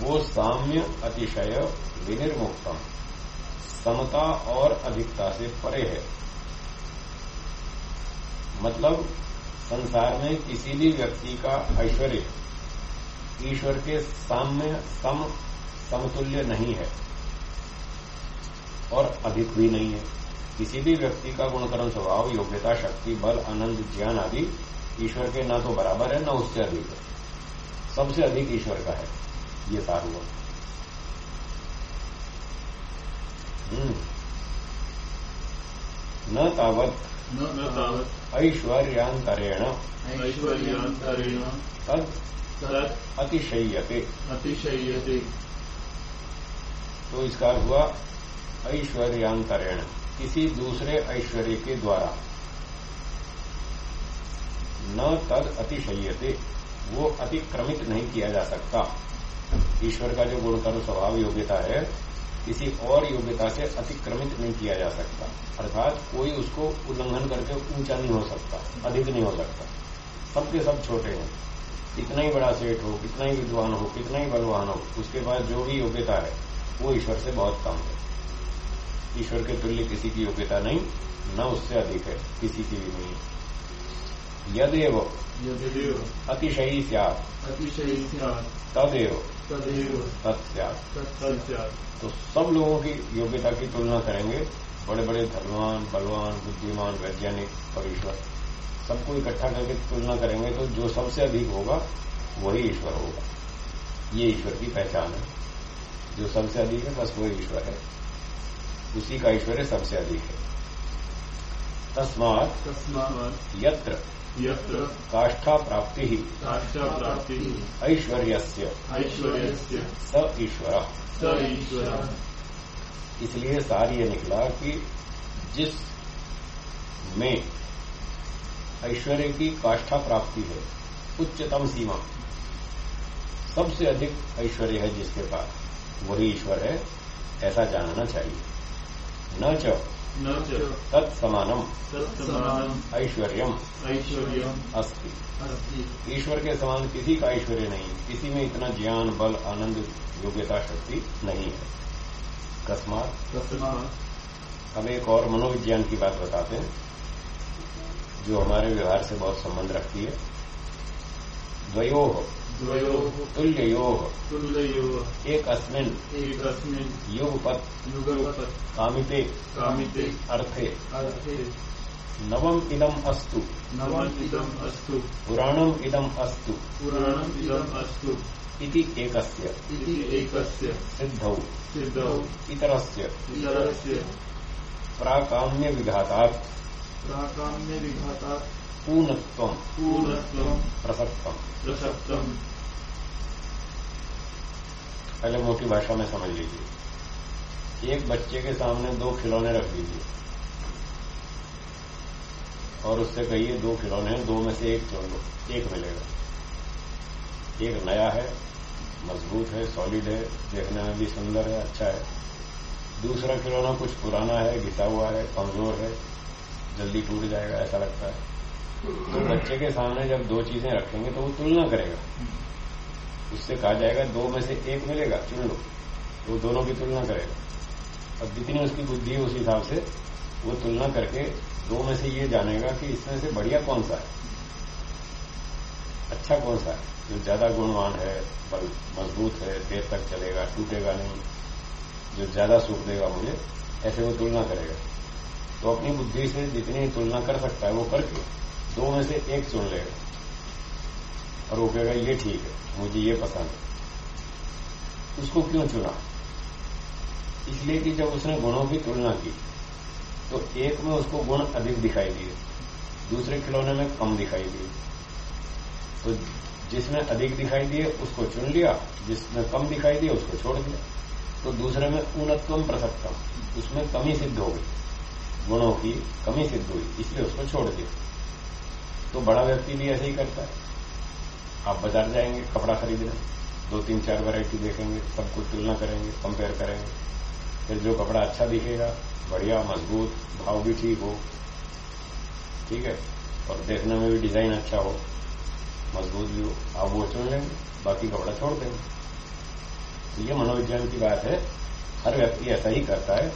वो साम्य अतिशय विनिर्मुक्तम। समता और अधिकता से परे है। मतलब संसार में किसी भी व्यक्ति का ऐश्वर्य ईश्वर के साम्य, सम, समतुल्य नहीं है और अधिक भी नहीं है। किसी भी व्यक्ति का गुणकर्म स्वभाव, योग्यता, शक्ति, बल, आनंद, ज्ञान आदि ईश्वर के न तो बराबर है, न उससे अधिक है। सबसे अधिक ईश्वर का है, ये सार हुआ हम्म। न तावत न तावत्। ऐश्वर्यान्तरेण। तद तत् अतिशय्यते। अतिशय्यते। तो इसका हुआ ऐश्वर्यांतरेण किसी दूसरे ऐश्वर्य के द्वारा। न तद अतिशय्यते वो अतिक्रमित नहीं किया जा सकता। ईश्वर का जो गुणकर्म स्वभाव योग्यता है किसी और योग्यता से अतिक्रमित नहीं किया जा सकता। अर्थात कोई उसको उल्लंघन करके ऊँचा नहीं हो सकता अधिक नहीं हो सकता। सबके सब छोटे हैं। कितना ही बड़ा सेठ हो कितना ही विद्वान हो कितना ही बलवान हो उसके पास जो भी योग्यता है वो ईश्वर से बहुत कम है। ईश्वर के तुल्य किसी की योग्यता नहीं न उससे अधिक है किसी की भी नहीं। यदेव। यदेव। अतिशयी स्यात्। अतिशयी स्यात्। तदेव। तो सब लोगों की योग्यता की तुलना करेंगे। बड़े बड़े धनवान बलवान बुद्धिमान वैज्ञानिक और ईश्वर सबको इकट्ठा करके तुलना करेंगे तो जो सबसे अधिक होगा वही ईश्वर होगा। ये ईश्वर की पहचान है। जो सबसे अधिक है बस वही ईश्वर है। उसी का ऐश्वर्य सबसे अधिक है। तस्मात तस्मात् यत्र यत्र काष्ठा प्राप्ति ही ऐश्वर्यस्य। ऐश्वर्यस्य। स ईश्वर। स ईश्वरः। इसलिए सार ये निकला कि जिस में ऐश्वर्य की काष्ठा प्राप्ति है उच्चतम सीमा सबसे अधिक ऐश्वर्य है जिसके पास वही ईश्वर है ऐसा जानना चाहिए। न च न च तत्समानम। तत्समानम्। ऐश्वर्यम। ऐश्वर्यम्। अस्ति। अस्ति। ईश्वर के समान किसी का ऐश्वर्य नहीं। किसी में इतना ज्ञान बल आनंद योग्यता शक्ति नहीं है। अकस्मात तस्मात् हम एक और मनोविज्ञान की बात बताते हैं जो हमारे व्यवहार से बहुत संबंध रखती है। द्वयो। द्वयोः तुल्यो तुल्ययोः। एक एकस्मिन्। युगपत। युगपत्। कामिते। कामिते। अर्थे। अर्थे। नवम इदम अस्तु। नवम् इदम् अस्तु। पुराणम इदम अस्तु। पुराणम् इदम् अस्तु। इति एकस्य। इति एकस्य। सिद्धौ। सिद्धौ। इतरस्य। इतरस्य। प्राकाम्य विघातात् प्राकाम्यविघातात्। पूर्णत्वम। पूर्णत्वम्। प्रसक्तम। प्रसक्तम्। पहले मोटी भाषा में समझ लीजिए एक बच्चे के सामने दो खिलौने रख दीजिए और उससे कहिए दो खिलौने हैं, दो में से एक चुन लो, एक मिलेगा। एक नया है, मज़बूत है सॉलिड है, देखने में भी सुंदर है अच्छा है। दूसरा खिलौना कुछ पुराना है, घिसा हुआ है, कमज़ोर है, जल्दी टूट जाएगा, ऐसा लगता है। तो बच्चे के सामने जब दो चीज़ें रखेंगे तो वो तुलना करेगा। उससे कहा जाएगा, दो में से एक मिलेगा, चुन लो। वो दोनों की तुलना करेगा। और जितनी उसकी बुद्धि है उस हिसाब से वो तुलना करके दो में से ये जानेगा कि इसमें से बढ़िया कौन सा है। अच्छा कौन सा है? जो ज़्यादा गुणवान है, बल, मज़बूत है, देर तक चलेगा, टूटेगा नहीं, जो ज़्यादा सुख देगा मुझे, ऐसे वो तुलना करेगा। तो अपनी बुद्धि से जितनी तुलना कर सकता है वो करके दो में से एक चुन लेगा। और वो कहेगा ये ठीक है, मुझे ये पसंद है। उसको क्यों चुना? इसलिए कि जब उसने गुणों की तुलना की तो एक में उसको गुण अधिक दिखाई दिए, दूसरे खिलौने में कम दिखाई दिए। तो जिसमें अधिक दिखाई दिए, उसको चुन लिया जिसमें कम दिखाई दिए, उसको छोड़ दिया। तो दूसरे में ऊनत्वम प्रसक्तम, उसमें कमी सिद्ध हो गई, गुणों की कमी सिद्ध हुई, इसलिए उसको छोड़ दिया। तो बड़ा व्यक्ति भी ऐसे ही करता है। आप बाज़ार जाएँगे, कपड़ा खरीदने, दो तीन चार वैरायटी देखेंगे सबको तुलना करेंगे कंपेयर करेंगे। फिर जो कपड़ा अच्छा दिखेगा, बढ़िया, मज़बूत, भाव भी ठीक हो, ठीक है? और देखने में भी डिज़ाइन अच्छा हो, मज़बूत भी हो, आप वो चुन लेंगे, बाकी कपड़ा छोड़ देंगे। तो ये मनोविज्ञान की बात है, हर व्यक्ति ऐसा ही करता है।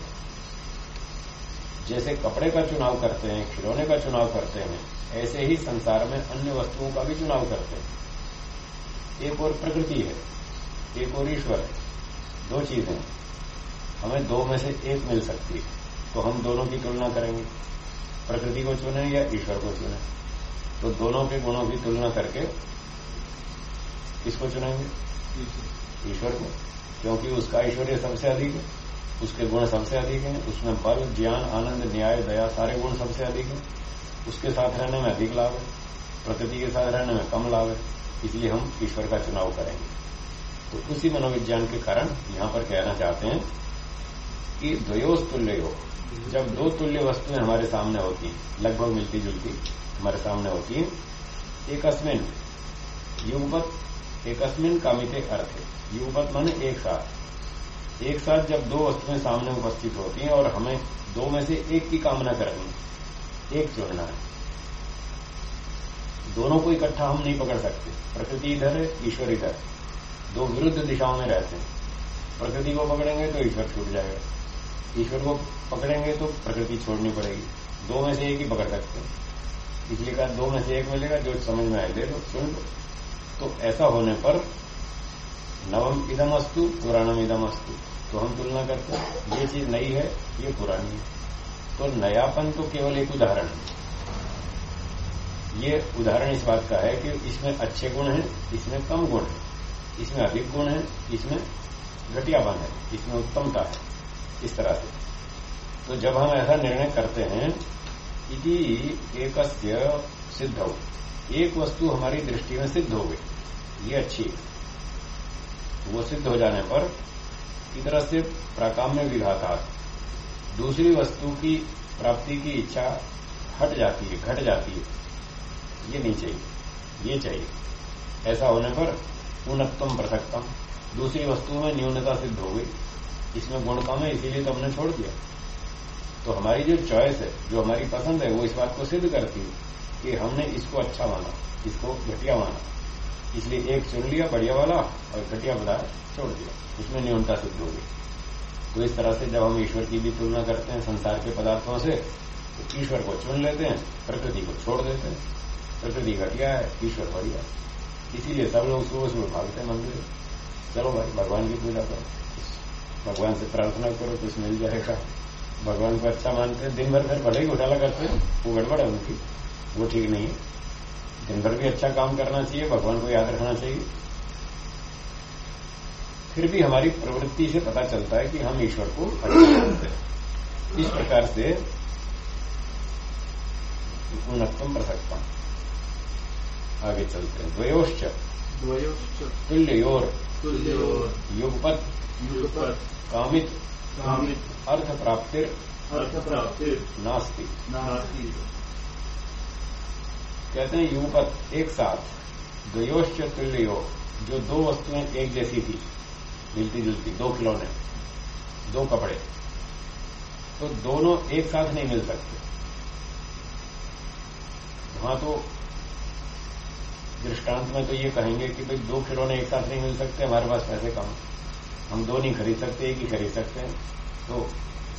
जैसे कपड़े का चुनाव करते हैं, खिलौने का चुनाव करते हैं, ऐसे ही संसार में अन्य वस्तुओं का भी चुनाव करते हैं। एक और प्रकृति है, एक और ईश्वर है, दो चीज़ें हमें दो में से एक मिल सकती है तो हम दोनों की तुलना करेंगे। प्रकृति को चुने या ईश्वर को चुने। तो दोनों के गुणों की तुलना करके किसको चुनेंगे? ईश्वर को। क्योंकि उसका ऐश्वर्य सबसे अधिक है, उसके गुण सबसे अधिक हैं, उसमें बल, ज्ञान, आनंद, न्याय, दया, सारे गुण सबसे अधिक हैं। उसके साथ रहने में अधिक लाभ है, प्रकृति के साथ रहने में कम लाभ है। इसलिए हम ईश्वर का चुनाव करेंगे। तो उसी मनोविज्ञान के कारण यहाँ पर कहना चाहते हैं कि द्वयोस तुल्य जब दो तुल्य वस्तुएँ हमारे सामने होती हैं, लगभग मिलती जुलती हमारे सामने होती हैं एक अस्मिन युगपत एक अस्मिन कामित अर्थ। है युगपत माने एक साथ। एक साथ जब दो वस्तुएँ सामने उपस्थित होती हैं और हमें दो में से एक की कामना करनी, एक चुनना है। दोनों को इकट्ठा हम नहीं पकड़ सकते। प्रकृति इधर है, ईश्वर इधर। दो विरुद्ध दिशाओं में रहते हैं। प्रकृति को पकड़ेंगे तो ईश्वर छूट जाएगा। ईश्वर को पकड़ेंगे तो प्रकृति छोड़नी पड़ेगी। दो में से एक ही पकड़ सकते हैं। इसलिए कहा दो में से एक मिलेगा, जो समझ में आए ले सुन लो। तो ऐसा होने पर नवम इदम अस्तु पुराणम इदम अस्तु तो हम तुलना करते हैं, ये चीज़ नई है, ये पुरानी है। तो नयापन तो केवल एक उदाहरण है। ये उदाहरण इस बात का है कि इसमें अच्छे गुण हैं, इसमें कम गुण है। इसमें अधिक गुण है, इसमें घटियापन है, इसमें उत्तमता है, इस तरह से। तो जब हम ऐसा निर्णय करते हैं कि एक सिद्ध। हो एक वस्तु हमारी दृष्टि में सिद्ध हो गई। ये अच्छी वो सिद्ध हो जाने पर इधर से प्राकाम्य विघाता दूसरी वस्तु की प्राप्ति की इच्छा हट जाती है, घट जाती है। ये नहीं चाहिए। ये चाहिए। ऐसा होने पर उन्नतम पृथकतम। दूसरी वस्तु में न्यूनता सिद्ध हो गई। इसमें गुण कम है, इसीलिए तो हमने छोड़ दिया। तो हमारी जो चॉइस है, जो हमारी पसंद है, वो इस बात को सिद्ध करती है कि हमने इसको अच्छा माना, इसको घटिया माना। इसलिए एक चुन लिया, बढ़िया वाला, और घटिया पदार्थ छोड़ दिया। उसमें न्यूनता सिद्ध हो गई। तो इस तरह से जब हम ईश्वर की भी तुलना करते हैं, संसार के पदार्थों से तो ईश्वर को चुन लेते हैं, प्रकृति को छोड़ देते हैं। प्रकृति घटिया है ईश्वर बढ़िया इसीलिए सब लोग सुबह सुबह भागते मंदिर चलो भाई भगवान की पूजा करो भगवान से प्रार्थना करो कुछ मिल जाएगा भगवान को अच्छा मानते हैं दिन भर फिर भले ही घोटाला करते हैं वो गड़बड़ है उनकी वो ठीक नहीं है दिन भर भी अच्छा काम करना चाहिए भगवान को याद रखना चाहिए फिर भी हमारी प्रवृत्ति से पता चलता है कि हम ईश्वर को अच्छा हैं इस प्रकार से उन्नतम प्रसक्तम आगे चलते हैं द्वयोश्च द्वयोश्च तुल्योर तुल्योर युगपत युगपत कामित कामित अर्थ प्राप्तिर अर्थ प्राप्तिर नास्ति नास्ति कहते हैं युगपत एक साथ द्वयोश्च तुल्यो जो दो वस्तुएँ एक जैसी थी मिलती जुलती दो खिलौने दो कपड़े तो दोनों एक साथ नहीं मिल सकते वहाँ तो दृष्टांत में तो ये कहेंगे कि भाई दो खिलौने एक साथ नहीं मिल सकते, हमारे पास पैसे कम हम दो नहीं खरीद सकते, एक ही खरीद सकते हैं। तो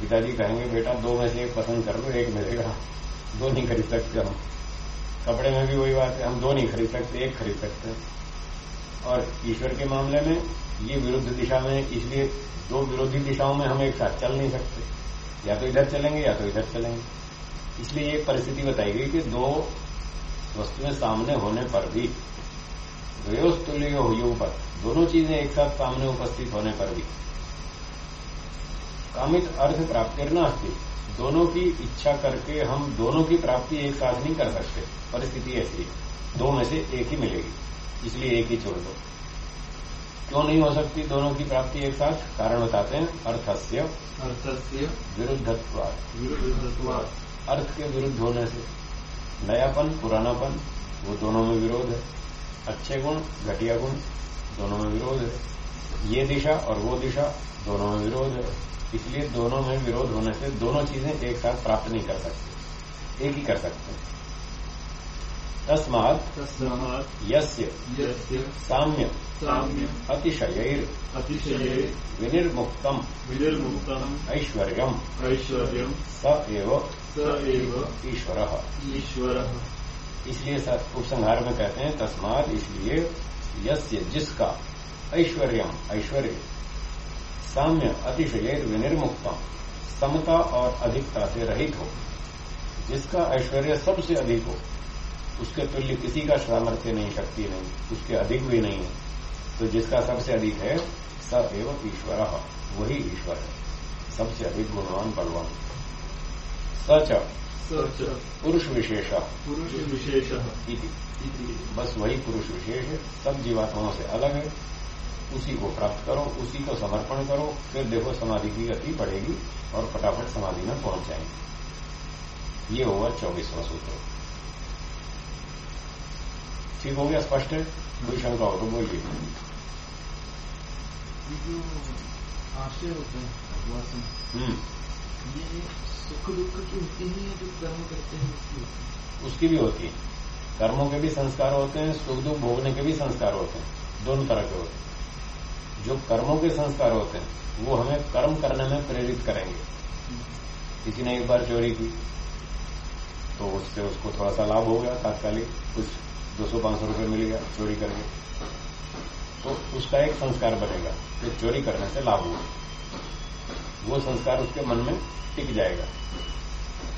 पिताजी कहेंगे, बेटा, दो में से एक पसंद कर लो, एक मिलेगा। दो नहीं खरीद सकते हम। कपड़े में भी वही बात है, हम दो नहीं खरीद सकते, एक खरीद सकते हैं। और ईश्वर के मामले में ये विरुद्ध दिशा में, इसलिए दो विरोधी दिशाओं में हम एक साथ चल नहीं सकते। या तो इधर चलेंगे, या तो इधर चलेंगे। इसलिए एक परिस्थिति बताई गई कि दो वस्तुएँ सामने होने पर भी द्वयोस्तुल्य पर दोनों चीज़ें एक साथ सामने उपस्थित होने पर भी। कामित अर्थ प्राप्ति न अस्थित दोनों की इच्छा करके हम दोनों की प्राप्ति एक साथ नहीं कर सकते। परिस्थिति ऐसी है। दो में से एक ही मिलेगी। इसलिए एक ही छोड़ दो। क्यों नहीं हो सकती दोनों की प्राप्ति एक साथ? कारण बताते हैं। अर्थस्य अर्थस्य विरुद्धत्वाद विरुद्धत्वात्। अर्थ के विरुद्ध होने से। नयापन पुरानापन वो दोनों में विरोध है। अच्छे गुण घटिया गुण दोनों में विरोध है। ये दिशा और वो दिशा दोनों में विरोध है। इसलिए दोनों में विरोध होने से दोनों चीज़ें एक साथ प्राप्त नहीं कर सकते। एक ही कर सकते तस्मात यस्य यस्य साम्य साम्य अतिशयैर अतिशये विनिर्मुक्तम विनिर्मुक्तम् ऐश्वर्यम एव स एव ईश्वर। ईश्वरः। इसलिए उपसंहार में कहते हैं तस्मात इसलिए यस्य जिसका ऐश्वर्यम ऐश्वर्य साम्य अतिशय विनिर्मुक्ता समता और अधिकता से रहित हो। जिसका ऐश्वर्य सबसे अधिक हो उसके तुल्य किसी का सामर्थ्य नहीं शक्ति नहीं उसके अधिक भी नहीं है। तो जिसका सबसे अधिक है स एवं ईश्वर वही ईश्वर है। सबसे अधिक गुणवान बलवान। सच। पुरुष विशेष पुरुष विशेष बस वही पुरुष विशेष है। सब जीवात्माओं से अलग है। उसी को प्राप्त करो उसी को समर्पण करो फिर देखो समाधि की गति बढ़ेगी और फटाफट समाधि में पहुँच जाएँगे। ये होगा चौबीसवां सूत्र। ठीक हो गया स्पष्ट? है कोई शंका हो तो बोलिए। आशय होते हैं सुख दुख की होती है जो कर्म करते हैं उसकी होती उसकी भी होती है। कर्मों के भी संस्कार होते हैं, सुख दुख भोगने के भी संस्कार होते हैं। दोनों तरह के होते हैं। जो कर्मों के संस्कार होते हैं, वो हमें कर्म करने में प्रेरित करेंगे। किसी ने एक बार चोरी की तो उससे उसको थोड़ा सा लाभ हो गया, तात्कालिक कुछ दो सौ पाँच सौ रुपये मिल गया चोरी करके। तो उसका एक संस्कार बनेगा कि चोरी करने से लाभ हुआ। वो संस्कार उसके मन में टिक जाएगा।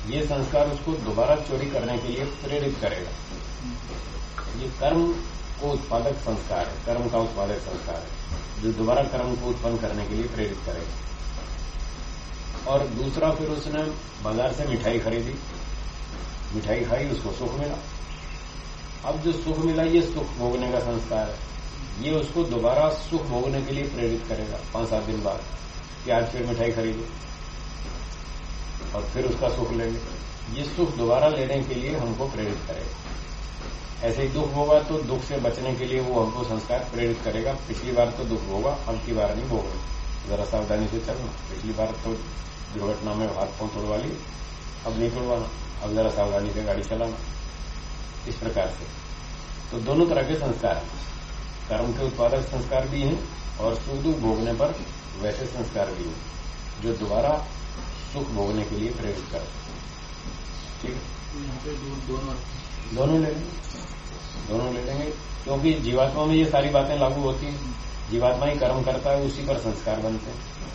ये संस्कार उसको दोबारा चोरी करने के लिए प्रेरित करेगा। ये कर्म को उत्पादक संस्कार है, कर्म का उत्पादक संस्कार है, जो दोबारा कर्म को उत्पन्न करने के लिए प्रेरित करेगा। और दूसरा फिर उसने बाज़ार से मिठाई खरीदी। मिठाई खाई, उसको सुख मिला। अब जो सुख मिला, ये सुख भोगने का संस्कार है। ये उसको दोबारा सुख भोगने के लिए प्रेरित करेगा, पाँच सात दिन बाद। कि आज फिर मिठाई खरीदी और फिर उसका सुख लेंगे ये सुख दोबारा लेने के लिए हमको प्रेरित करेगा। ऐसे ही दुख होगा तो दुख से बचने के लिए वो हमको संस्कार प्रेरित करेगा। पिछली बार तो दुख होगा, अब की बार नहीं भोगना जरा सावधानी से चलना। पिछली बार तो दुर्घटना में हाथ पाँव तोड़वा ली अब नहीं तोड़वाना। अब जरा सावधानी से गाड़ी चलाना। इस प्रकार से। तो दोनों तरह के संस्कार कर्म के उत्पादक संस्कार भी हैं और सुख दुख भोगने पर वैसे संस्कार भी हैं जो दोबारा सुख भोगने के लिए प्रेरित करते ठीक है? यहाँ पे दो, दोनों दोनों ले लेंगे। दोनों ले लेंगे क्योंकि जीवात्मा में ये सारी बातें लागू होती हैं। जीवात्मा ही कर्म करता है उसी पर संस्कार बनते हैं।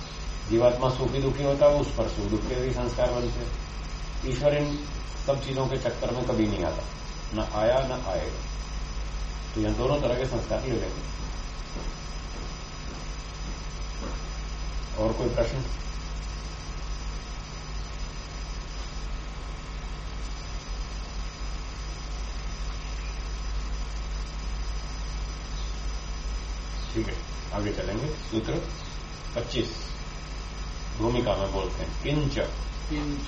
जीवात्मा सुखी दुखी होता है उस पर सुख दुख के भी संस्कार बनते हैं। ईश्वर इन सब चीज़ों के चक्कर में कभी नहीं आता। न आया न आएगा। तो यह दोनों तरह के संस्कार ले लेंगे और कोई प्रश्न? ठीक है आगे चलेंगे। सूत्र 25 भूमिका में बोलते हैं किंच। किंच।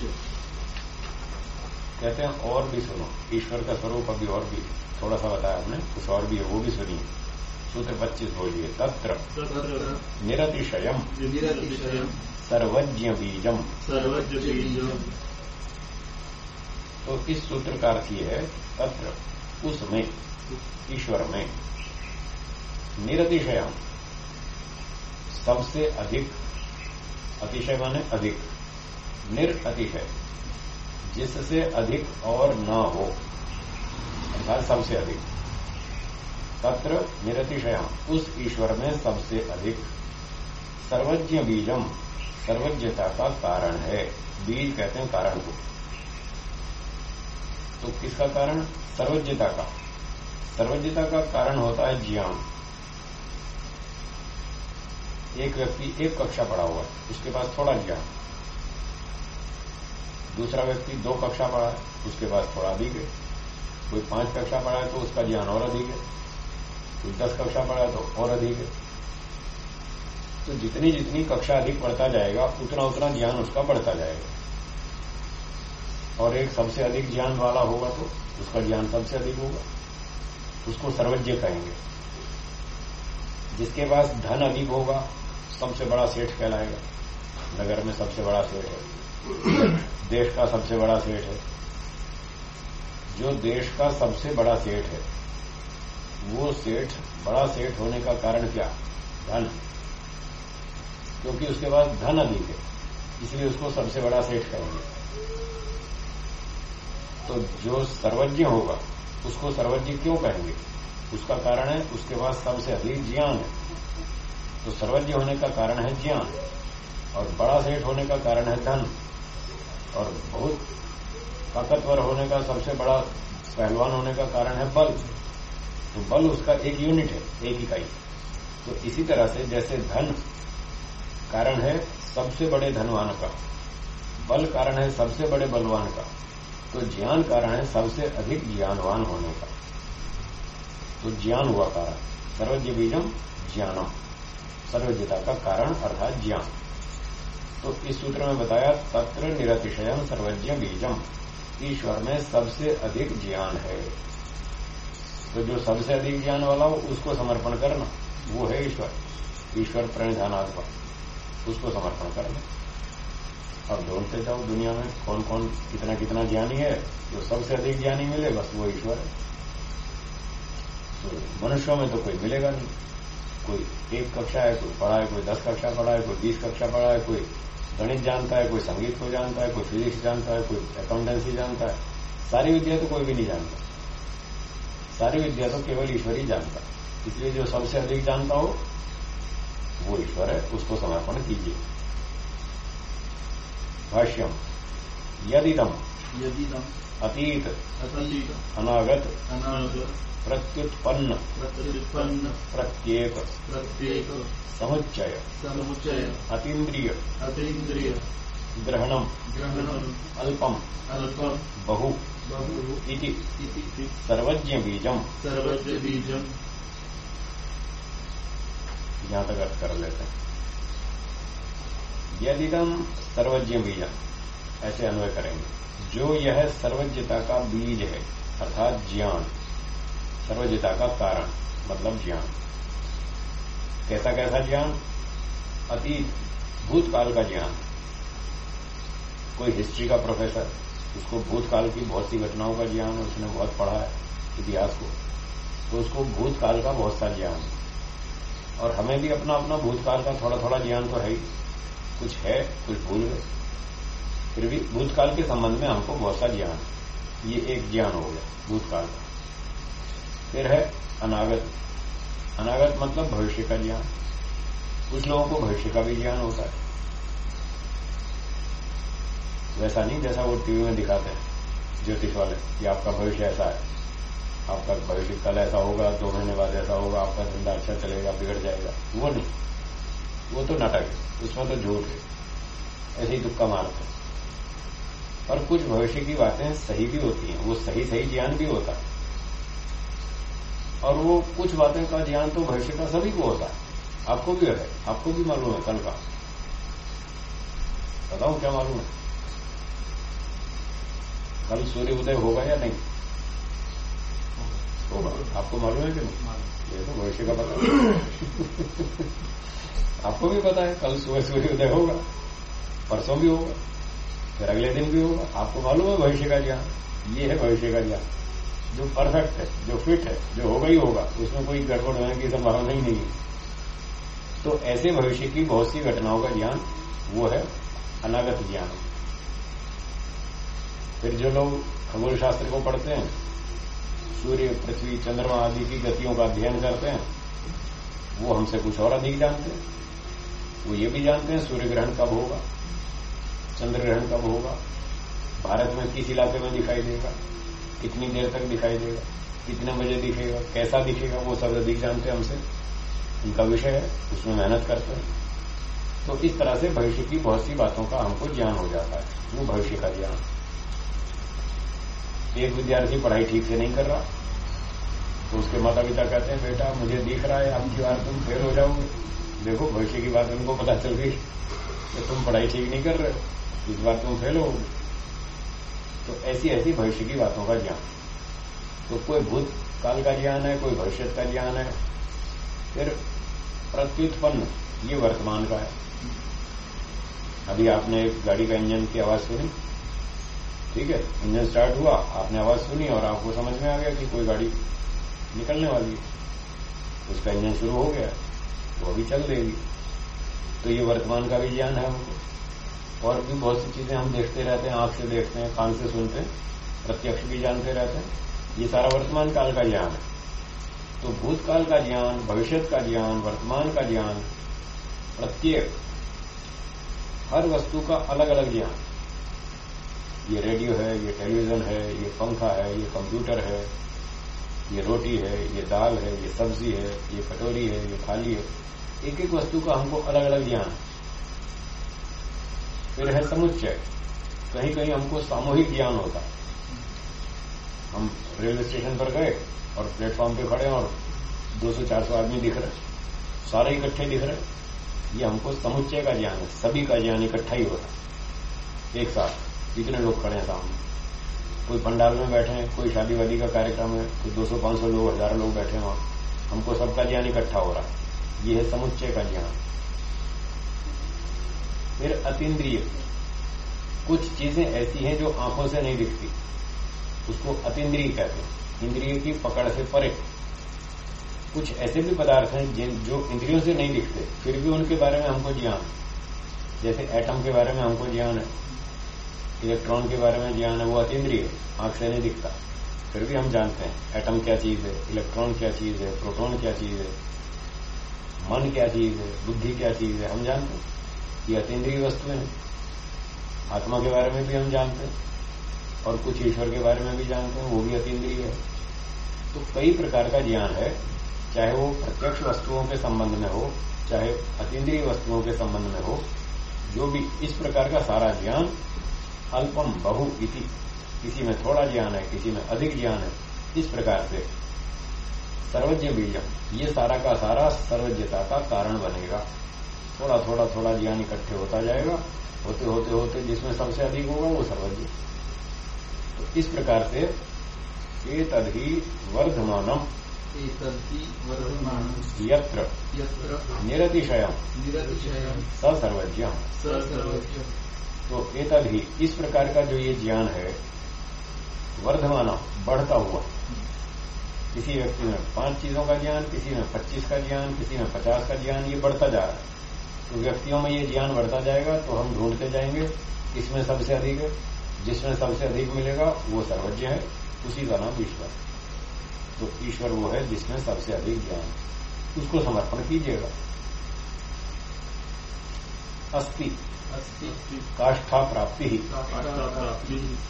कहते हैं और भी सुनो। ईश्वर का स्वरूप अभी और भी थोड़ा सा बताया हमने कुछ और भी है वो भी सुनिए। सूत्र 25 बोलिए तत्र निरतिशयम सर्वज्ञ बीजम सर्वज्ञ बीजम् तो इस सूत्र का अर्थ ये है? तत्र उसमें ईश्वर में। निरतिशयम। सबसे अधिक अतिशय माने अधिक निर अतिशय जिससे अधिक और न हो अर्थात सबसे अधिक। तत्र निरतिशयम। उस ईश्वर में सबसे अधिक सर्वज्ञ बीजम, सर्वज्ञता का कारण है। बीज कहते हैं कारण को। तो किसका कारण? सर्वज्ञता का। सर्वज्ञता का कारण होता है ज्ञान। एक व्यक्ति एक कक्षा पढ़ा हुआ है, उसके पास थोड़ा ज्ञान। दूसरा व्यक्ति दो कक्षा पढ़ा है, उसके पास थोड़ा अधिक है। कोई पाँच कक्षा पढ़ा है तो उसका ज्ञान और अधिक है। दस कक्षा पढ़ा तो और अधिक है। तो जितनी जितनी कक्षा अधिक पढ़ता जाएगा, उतना उतना ज्ञान उसका बढ़ता जाएगा। और एक सबसे अधिक ज्ञान वाला होगा तो उसका ज्ञान सबसे अधिक होगा। उसको सर्वज्ञ कहेंगे। जिसके पास धन अधिक होगा, सबसे बड़ा सेठ कहलाएगा। नगर में सबसे बड़ा सेठ है। देश का सबसे बड़ा सेठ है। जो देश का सबसे बड़ा सेठ है वो सेठ, बड़ा सेठ होने का कारण क्या? धन। क्योंकि उसके पास धन अधिक है, इसलिए उसको सबसे बड़ा सेठ कहेंगे। तो जो सर्वज्ञ होगा, उसको सर्वज्ञ क्यों कहेंगे? उसका कारण है, उसके पास सबसे अधिक ज्ञान है। तो सर्वज्ञ होने का कारण है ज्ञान, और बड़ा सेठ होने का कारण है धन। और बहुत ताकतवर होने का सबसे बड़ा पहलवान होने का कारण है बल। तो बल उसका एक यूनिट है, एक इकाई। तो इसी तरह से जैसे धन कारण है सबसे बड़े धनवान का, बल कारण है सबसे बड़े बलवान का तो ज्ञान कारण है सबसे अधिक ज्ञानवान होने का। तो ज्ञान हुआ कारण, सर्वज्ञ बीजम ज्ञानम, सर्वज्ञता का कारण अर्थात ज्ञान। तो इस सूत्र में बताया, तत्र निरतिशयम सर्वज्ञ बीजम, ईश्वर में सबसे अधिक ज्ञान है। तो जो सबसे अधिक ज्ञान वाला हो, उसको समर्पण करना। वो है ईश्वर। ईश्वर प्रणिधानात्मा उसको समर्पण करना। अब ढूंढते जाओ दुनिया में कौन कौन कितना कितना ज्ञानी है, जो सबसे अधिक ज्ञानी मिले, बस वो ईश्वर है। तो मनुष्यों में तो कोई मिलेगा नहीं। कोई एक कक्षा है, कोई पढ़ा है कोई दस कक्षा पढ़ा है कोई बीस कक्षा पढ़ा है कोई गणित जानता है, कोई संगीत को जानता है, कोई फिजिक्स जानता है, कोई अकाउंटेंसी जानता है। सारी विद्या तो कोई भी नहीं जानता। सारी विद्या तो केवल ईश्वर ही जानता। है इसलिए जो सबसे अधिक जानता हो वो ईश्वर है उसको समर्पण कीजिए। भाष्यम यदिदम यदिदम अतीत अतीत अनागत अनागत प्रत्युत्पन्न प्रत्युत्पन्न प्रत्येक प्रत्येक समुच्चय समुच्चय अतीन्द्रिय अतीन्द्रिय ग्रहणम। अल्पम। अल्पम। बहु। इति। इति। सर्वज्ञ बीजम सर्वज्ञ बीजम यहाँ तक अर्थ कर लेते हैं यदिदम सर्वज्ञ बीजम ऐसे अन्वय करेंगे। जो यह सर्वज्ञता का बीज है अर्थात ज्ञान। सर्वज्ञता का कारण मतलब ज्ञान। कैसा कैसा ज्ञान? अतीत भूतकाल का ज्ञान। कोई हिस्ट्री का प्रोफेसर उसको भूतकाल की बहुत सी घटनाओं का ज्ञान उसने बहुत पढ़ा है इतिहास को। तो उसको भूतकाल का बहुत सा ज्ञान और हमें भी अपना अपना भूतकाल का थोड़ा थोड़ा ज्ञान तो है ही। कुछ है, कुछ भूल गए। फिर भी भूतकाल के संबंध में हमको बहुत सा ज्ञान ये एक ज्ञान हो गया, भूतकाल का। फिर है अनागत। अनागत मतलब भविष्य का ज्ञान। कुछ लोगों को भविष्य का भी ज्ञान होता है। वैसा नहीं जैसा वो टीवी में दिखाते हैं, ज्योतिष वाले, कि आपका भविष्य ऐसा है। आपका भविष्य कल ऐसा होगा, दो महीने बाद ऐसा होगा, आपका धंधा अच्छा चलेगा, बिगड़ जाएगा। वो नहीं। वो तो नाटक है, उसमें तो झूठ है। ऐसे ही तुक्का मारते हैं। और कुछ भविष्य की बातें सही भी होती हैं, वो सही सही ज्ञान भी होता है। और वो कुछ बातें का ज्ञान तो भविष्य का सभी को होता है। आपको भी है, आपको भी मालूम है कल का। बताओ क्या मालूम है? कल सूर्य उदय होगा या नहीं? होगा। आपको मालूम है कि नहीं? ये तो भविष्य का पता है। आपको भी पता है कल सुबह सूर्य उदय होगा परसों भी होगा फिर अगले दिन भी होगा। आपको मालूम है भविष्य का ज्ञान? ये है भविष्य का ज्ञान। जो परफेक्ट है जो फिट है जो होगा ही होगा उसमें कोई गड़बड़ होने की संभावना ही नहीं है। तो ऐसे भविष्य की बहुत सी घटनाओं का ज्ञान वो है अनागत ज्ञान। फिर जो लोग खगोल शास्त्र को पढ़ते हैं, सूर्य, पृथ्वी, चंद्रमा आदि की गतियों का अध्ययन करते हैं, वो हमसे कुछ और अधिक जानते हैं। वो ये भी जानते हैं, सूर्य ग्रहण कब होगा, चंद्र ग्रहण कब होगा, भारत में किस इलाके में दिखाई देगा, कितनी देर तक दिखाई देगा, कितने बजे दिखेगा, कैसा दिखेगा, वो सब अधिक जानते हैं हमसे। उनका विषय है, उसमें मेहनत करते हैं। तो इस तरह से भविष्य की बहुत सी बातों का हमको ज्ञान हो जाता है, वो भविष्य का ज्ञान। एक विद्यार्थी पढ़ाई ठीक से नहीं कर रहा। तो उसके माता पिता कहते हैं, बेटा, मुझे दिख रहा है अब की बार तुम फेल हो जाओगे? देखो, भविष्य की बात उनको पता चल गई कि तुम पढ़ाई ठीक नहीं कर रहे इस बार तुम फेल होगे तो ऐसी ऐसी भविष्य की बातों का ज्ञान। तो कोई भूतकाल का ज्ञान है, कोई भविष्य का ज्ञान है। फिर प्रत्युत्पन्न, ये वर्तमान का है। अभी आपने एक गाड़ी का इंजन की आवाज़ सुनी? ठीक है? इंजन स्टार्ट हुआ, आपने आवाज़ सुनी और आपको समझ में आ गया कि कोई गाड़ी निकलने वाली है। उसका इंजन शुरू हो गया तो अभी चल देगी तो ये वर्तमान का भी ज्ञान है हमको। और भी बहुत सी चीज़ें हम देखते रहते हैं आँख से देखते हैं, कान से सुनते हैं, प्रत्यक्ष भी जानते रहते हैं। ये सारा वर्तमान काल का ज्ञान है। तो भूतकाल का ज्ञान भविष्य का ज्ञान, वर्तमान का ज्ञान, प्रत्येक, हर वस्तु का अलग अलग ज्ञान। ये रेडियो है, ये टेलीविज़न है, ये पंखा है, ये कंप्यूटर है, ये रोटी है, ये दाल है, ये सब्ज़ी है, ये कटोरी है, ये थाली है। एक एक वस्तु का हमको अलग अलग ज्ञान है। फिर है समुच्चय। कहीं कहीं हमको सामूहिक ज्ञान होता है। हम रेलवे स्टेशन पर गए और प्लेटफॉर्म पे खड़े और 200-400 आदमी दिख रहे सारे इकट्ठे दिख रहे ये हमको समुच्चय का ज्ञान है। सभी का ज्ञान इकट्ठा ही होता एक साथ। इतने लोग खड़े हैं सामने। कोई पंडाल में बैठे हैं, कोई शादी वादी का कार्यक्रम है, कोई दो सौ, पाँच सौ लोग, हज़ार लोग बैठे हैं वहाँ। हमको सबका ज्ञान इकट्ठा हो रहा है। ये है समुच्चय का ज्ञान। फिर अतीन्द्रिय। कुछ चीज़ें ऐसी हैं जो आँखों से नहीं दिखती। उसको अतीन्द्रिय कहते हैं। इंद्रिय की पकड़ से परे। कुछ ऐसे भी पदार्थ हैं जिन, जो इंद्रियों से नहीं दिखते, फिर भी उनके बारे में हमको ज्ञान जैसे एटम के बारे में हमको ज्ञान है। इलेक्ट्रॉन के बारे में ज्ञान है, वो अतीन्द्रिय आँख से नहीं दिखता। फिर भी हम जानते हैं एटम क्या चीज़ है इलेक्ट्रॉन क्या चीज़ है प्रोटॉन क्या चीज़ है, मन क्या चीज़ है, बुद्धि क्या चीज़ है, हम जानते हैं। ये अतीन्द्रिय वस्तुएँ हैं। आत्मा के बारे में भी हम जानते हैं, और कुछ ईश्वर के बारे में भी जानते हैं, वो भी अतीन्द्रिय है। तो कई प्रकार का ज्ञान है, चाहे वो प्रत्यक्ष वस्तुओं के संबंध में हो, चाहे अतीन्द्रिय वस्तुओं के संबंध में हो, जो भी इस प्रकार का सारा ज्ञान अल्पम बहु इति। किसी में थोड़ा ज्ञान है किसी में अधिक ज्ञान है। इस प्रकार से सर्वज्ञ बीजम ये सारा का सारा सर्वज्ञता का कारण बनेगा। थोड़ा थोड़ा थोड़ा ज्ञान इकट्ठे होता जाएगा। होते होते होते जिसमें सबसे अधिक होगा वो सर्वज्ञ। तो इस प्रकार से ये तदि वर्धमानम। यत्र निरतिशयम। निरतिशयम। सर्वज्ञ सर्वज्ञ तो एतद ही इस प्रकार का जो ये ज्ञान है, वर्धमाना बढ़ता हुआ। किसी व्यक्ति में पाँच चीज़ों का ज्ञान, किसी में पच्चीस का ज्ञान, किसी में पचास का ज्ञान, ये बढ़ता जा रहा है। तो व्यक्तियों में ये ज्ञान बढ़ता जाएगा तो हम ढूंढते जाएँगे इसमें सबसे अधिक है, जिसमें सबसे अधिक मिलेगा, वो सर्वज्ञ है, उसी का नाम ईश्वर। तो ईश्वर वो है जिसमें सबसे अधिक ज्ञान उसको समर्पण कीजिएगा। अस्थि काष्ठा प्राप्ति ही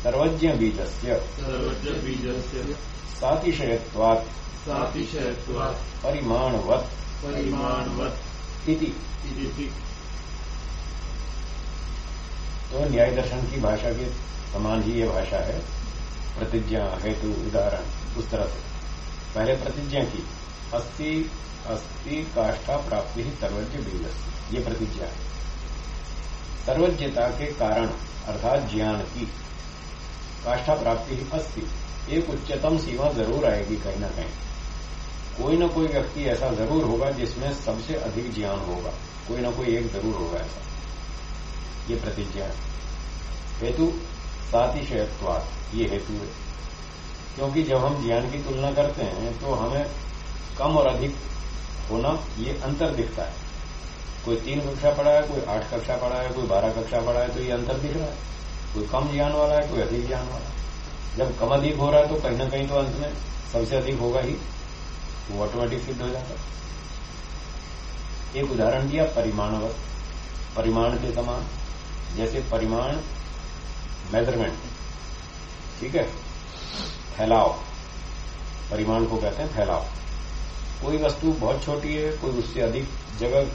सर्वज्ञ बीजस्य सर्वज्ञ सातिशयत्वात्। सातिशयत्वात्। परिमाणवत्। परिमाणवत्। इति। इति। तो न्याय दर्शन की भाषा के समान ही ये भाषा है। प्रतिज्ञा हेतु उदाहरण उस तरह से। पहले प्रतिज्ञा की। अस्थि अस्थि काष्ठा प्राप्ति ही सर्वज्ञ बीज ये प्रतिज्ञा है। सर्वज्ञता के कारण, अर्थात ज्ञान की काष्ठा प्राप्ति अस्थि एक उच्चतम सीमा ज़रूर आएगी कहीं ना कहीं। कोई ना कोई व्यक्ति ऐसा ज़रूर होगा जिसमें सबसे अधिक ज्ञान होगा। कोई ना कोई एक ज़रूर होगा ऐसा। ये प्रतिज्ञा है। हेतु सातिशयत्वात, ये हेतु है। क्योंकि जब हम ज्ञान की तुलना करते हैं तो हमें कम और अधिक होना ये अंतर दिखता है। कोई तीन कक्षा पढ़ा है, कोई आठ कक्षा पढ़ा है, कोई बारह कक्षा पढ़ा है तो ये अंतर दिख रहा है। कोई कम ज्ञान वाला है, कोई अधिक ज्ञान वाला है। जब कम अधिक हो रहा है तो कहीं ना कहीं तो अंत में सबसे अधिक होगा ही। वो ऑटोमेटिक सिद्ध हो जाता एक उदाहरण दिया परिमाणवत परिमाण के समान, जैसे परिमाण मेज़रमेंट ठीक है? फैलाव। परिमाण को कहते हैं फैलाव। कोई वस्तु बहुत छोटी है, कोई उससे अधिक जगह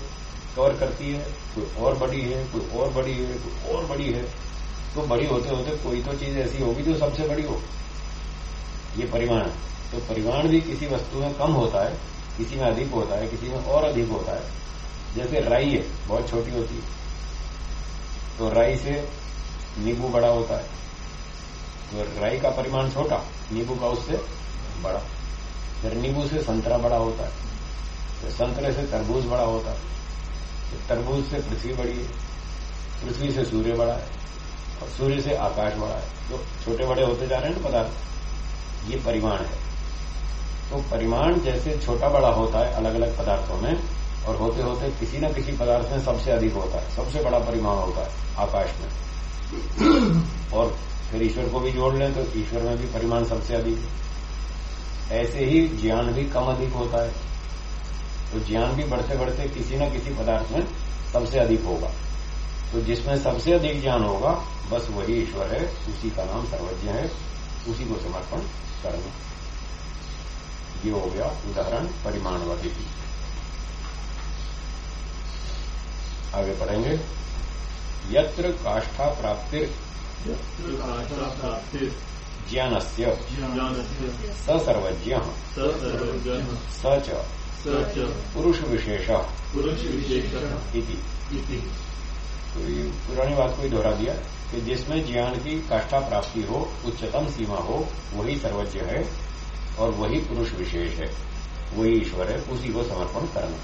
कवर करती है, कोई और बड़ी है, कोई और बड़ी है, कोई और बड़ी है। तो बड़ी होते होते कोई तो चीज़ ऐसी होगी जो सबसे बड़ी हो। ये परिमाण तो परिमाण भी किसी वस्तु में कम होता है, किसी में अधिक होता है, किसी में और अधिक होता है। जैसे राई है, बहुत छोटी होती है। तो राई से नींबू बड़ा होता है। तो राई का परिमाण छोटा, नींबू का उससे बड़ा। फिर नींबू से संतरा बड़ा होता है। फिर संतरे से तरबूज बड़ा होता है। तरबूज से पृथ्वी बड़ी है, पृथ्वी से सूर्य बड़ा है, और सूर्य से आकाश बड़ा है। तो छोटे बड़े होते जा रहे हैं ना पदार्थ, ये परिमाण है। तो परिमाण जैसे छोटा बड़ा होता है अलग अलग पदार्थों में, और होते होते किसी न किसी पदार्थ में सबसे अधिक होता है, सबसे बड़ा परिमाण होता है आकाश में। और फिर ईश्वर को भी जोड़ लें तो ईश्वर में भी परिमाण सबसे अधिक है। ऐसे ही ज्ञान भी कम अधिक होता है। तो ज्ञान भी बढ़ते बढ़ते किसी न किसी पदार्थ में सबसे अधिक होगा। तो जिसमें सबसे अधिक ज्ञान होगा बस वही ईश्वर है उसी का नाम सर्वज्ञ है उसी को समर्पण करना। ये हो गया उदाहरण परिमाणवादी। की आगे पढ़ेंगे। यत्र काष्ठा प्राप्तिर। ज्ञान से सर्वज्ञ स पुरुष विशेष पुरुष विशेष इति तो ये पुरानी बात को ही दोहरा दिया कि जिसमें ज्ञान की काष्ठा प्राप्ति हो उच्चतम सीमा हो वही सर्वज्ञ है और वही पुरुष विशेष है वही ईश्वर है उसी को समर्पण करना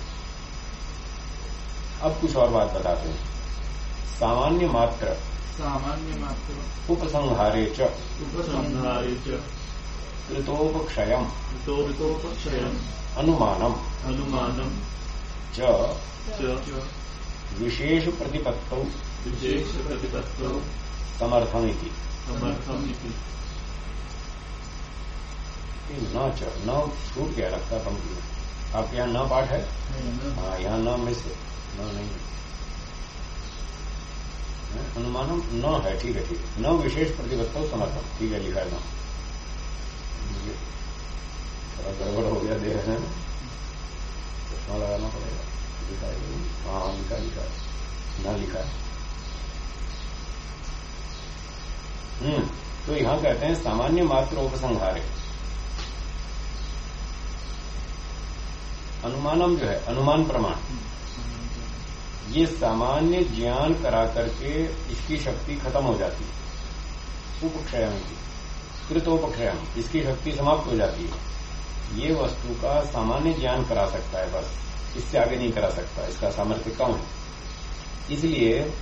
अब कुछ और बात बताते हैं सामान्य मात्र सामान्य मात्र उपसंहारे च उपसंहारे च कृतोपक्षय तोपक्षयम् अनुमानम। अनुमानम्। च विशेष प्रतिपत्तौ। विशेषप्रतिपत्तौ समर्थमिति। न च न छूट गया लगता पंक्ति में आपके यहाँ न पाठ है? हाँ यहाँ न मिस न नहीं। अनुमानम न है ठीक है ठीक है। न विशेष प्रतिबद्धता समर्थन ठीक है लिखा है न। थोड़ा गड़बड़ हो गया देख रहे हैं चश्मा लगाना पड़ेगा लिखा है हाँ लिखा लिखा न लिखा हम्म तो यहाँ कहते हैं सामान्य मात्र उपसंहारे। अनुमानम जो है, अनुमान प्रमाण। ये सामान्य ज्ञान करा करके इसकी शक्ति खत्म हो जाती है। उपक्षयम की। कृतोपक्षयम इसकी शक्ति समाप्त हो जाती है। ये वस्तु का सामान्य ज्ञान करा सकता है बस। इससे आगे नहीं करा सकता। इसका सामर्थ्य कम है। इसलिए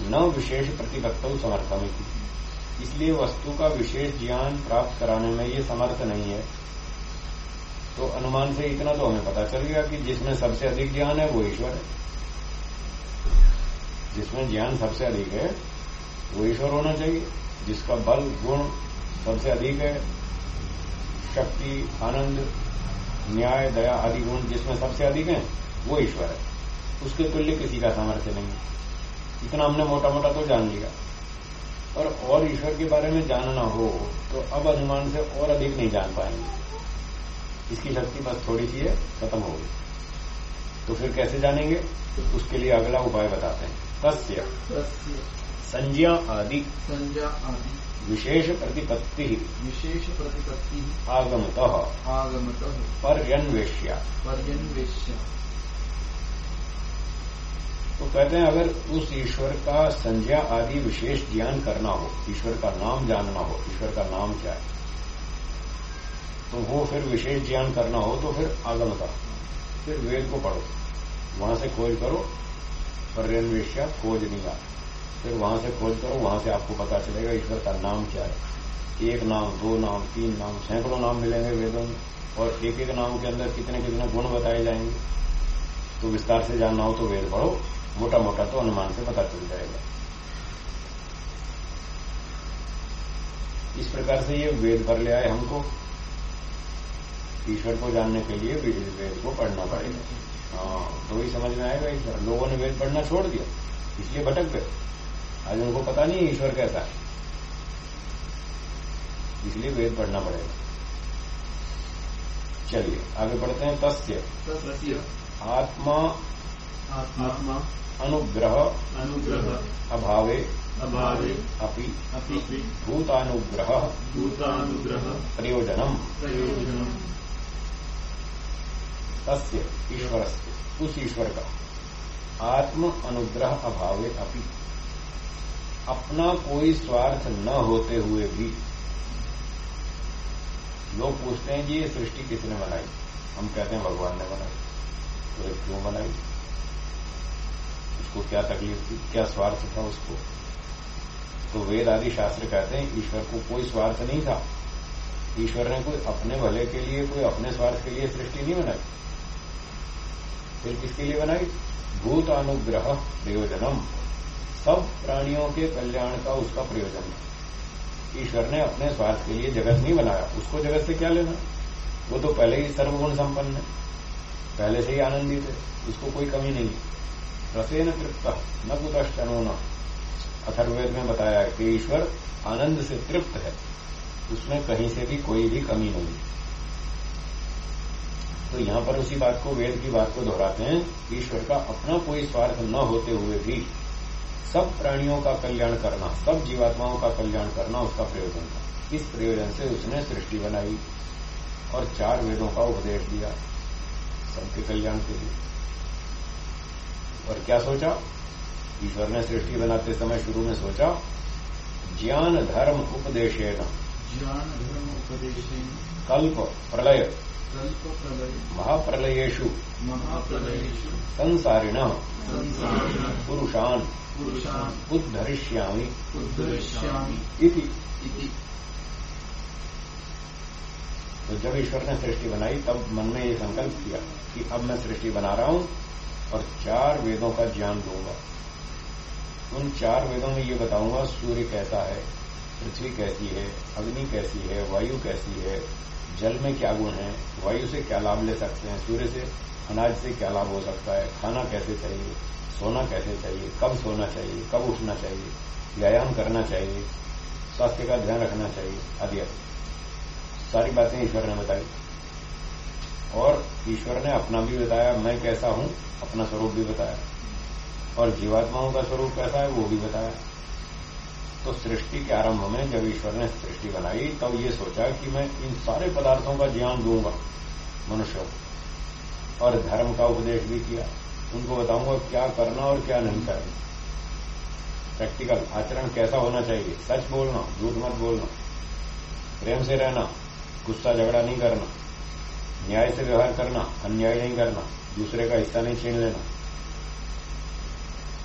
न विशेष प्रतिपत्त समर्थन इसलिए वस्तु का विशेष ज्ञान प्राप्त कराने में ये समर्थ नहीं है। तो अनुमान से इतना तो हमें पता चल गया कि जिसमें सबसे अधिक ज्ञान है, वो ईश्वर है। जिसमें ज्ञान सबसे अधिक है, वो ईश्वर होना चाहिए। जिसका बल, गुण सबसे अधिक है। शक्ति आनंद न्याय दया आदि गुण जिसमें सबसे अधिक है वो ईश्वर है। उसके तुल्य किसी का सामर्थ्य नहीं है। इतना हमने मोटा मोटा तो जान लिया। और और ईश्वर के बारे में जानना हो तो अब अनुमान से और अधिक नहीं जान पाएँगे। इसकी शक्ति बस थोड़ी सी है खत्म हो गई। तो फिर कैसे जानेंगे? तो उसके लिए अगला उपाय बताते हैं। तस्य। संज्ञा आदि। संज्ञा आदि। विशेष प्रतिपत्ति विशेष प्रतिपत्ति आगमत आगमत पर्यन्वेष्या। पर्यन्वेश्य तो कहते हैं अगर उस ईश्वर का संज्ञा आदि विशेष ज्ञान करना हो ईश्वर का नाम जानना हो ईश्वर का नाम क्या है तो वो फिर विशेष ज्ञान करना हो तो फिर आगम का फिर वेद को पढ़ो। वहाँ से खोज करो पर्यन्वेष्या खोज निगा फिर वहाँ से खोज करो, वहाँ से आपको पता चलेगा ईश्वर का नाम क्या है। एक नाम, दो नाम, तीन नाम, सैकड़ों नाम मिलेंगे वेदों में, और एक एक नाम के अंदर कितने कितने गुण बताए जाएँगे। तो विस्तार से जानना हो तो वेद पढ़ो मोटा मोटा तो अनुमान से पता चल जाएगा। इस प्रकार से ये वेद पर ले आए हमको। ईश्वर को जानने के लिए वेद को पढ़ना पड़ेगा। हाँ तो ही समझ में आएगा ईश्वर। लोगों ने वेद पढ़ना छोड़ दिया, इसलिए भटक गए। आज उनको पता नहीं ईश्वर कैसा है। इसलिए वेद पढ़ना पड़ेगा। चलिए आगे बढ़ते हैं तस्य। तस्य। आत्मा आत्मा। अनुग्रह अनुग्रह। अभावे अभावे। अपि। अपि। भूतानुग्रह भूतानुग्रह। प्रयोजनम। प्रयोजनम्। तस्य ईश्वर उस ईश्वर का। आत्म अनुग्रह अभावे अपि। अपना कोई स्वार्थ न होते हुए भी लोग पूछते हैं कि ये सृष्टि किसने बनाई? हम कहते हैं भगवान ने बनाई। तो क्यों बनाई? उसको क्या तकलीफ़ थी? क्या स्वार्थ था उसको? तो वेद आदि शास्त्र कहते हैं ईश्वर को कोई स्वार्थ नहीं था। ईश्वर ने कोई अपने भले के लिए, कोई अपने स्वार्थ के लिए सृष्टि नहीं बनाई। फिर किसके लिए बनाई? भूत अनुग्रह प्रयोजनम सब प्राणियों के कल्याण का उसका प्रयोजन है। ईश्वर ने अपने स्वार्थ के लिए जगत नहीं बनाया। उसको जगत से क्या लेना? वो तो पहले ही सर्वगुण संपन्न है। पहले से ही आनंदित है। उसको कोई कमी नहीं है। रसेन तृप्त, न कुतश्चनो न। अथर्वेद में बताया कि ईश्वर आनंद से तृप्त है। उसमें कहीं से भी कोई भी कमी नहीं तो यहाँ पर उसी बात को, वेद की बात को दोहराते हैं। ईश्वर का अपना कोई स्वार्थ न होते हुए भी सब प्राणियों का कल्याण करना सब जीवात्माओं का कल्याण करना उसका प्रयोजन था। इस प्रयोजन से उसने सृष्टि बनाई और चार वेदों का उपदेश दिया सबके कल्याण के लिए। और क्या सोचा? ईश्वर ने सृष्टि बनाते समय शुरू में सोचा ज्ञान धर्म उपदेशेन। ज्ञान धर्म उपदेश कल्प प्रलय कल्प प्रलय। महाप्रलयेषु। महाप्रलयेषु। संसारिण। पुरुषान। पुरुषान्। उद्धरिष्यामि। उद्धरिष्यामि। इति। इति। तो जब ईश्वर ने सृष्टि बनाई तब मन में ये संकल्प किया कि अब मैं सृष्टि बना रहा हूँ और चार वेदों का ज्ञान दूँगा। उन चार वेदों में ये बताऊँगा सूर्य कैसा है पृथ्वी कैसी है अग्नि कैसी है वायु कैसी है जल में क्या गुण है, वायु से क्या लाभ ले सकते हैं, सूर्य से, अनाज से क्या लाभ हो सकता है, खाना कैसे चाहिए, सोना कैसे चाहिए, कब सोना चाहिए, कब उठना चाहिए, व्यायाम करना चाहिए, स्वास्थ्य का ध्यान रखना चाहिए, आदि आदि। सारी बातें ईश्वर ने बताई। और ईश्वर ने अपना भी बताया, मैं कैसा हूँ, अपना स्वरूप भी बताया। और जीवात्माओं का स्वरूप कैसा है, वो भी बताया। तो सृष्टि के आरंभ में जब ईश्वर ने सृष्टि बनाई, तब ये सोचा कि मैं इन सारे पदार्थों का ज्ञान दूँगा, मनुष्यों को। और धर्म का उपदेश भी किया। उनको बताऊँगा क्या करना और क्या नहीं करना। प्रैक्टिकल आचरण कैसा होना चाहिए? सच बोलना, झूठ मत बोलना। प्रेम से रहना, गुस्सा झगड़ा नहीं करना। न्याय से व्यवहार करना, अन्याय नहीं करना। दूसरे का हिस्सा नहीं छीन लेना।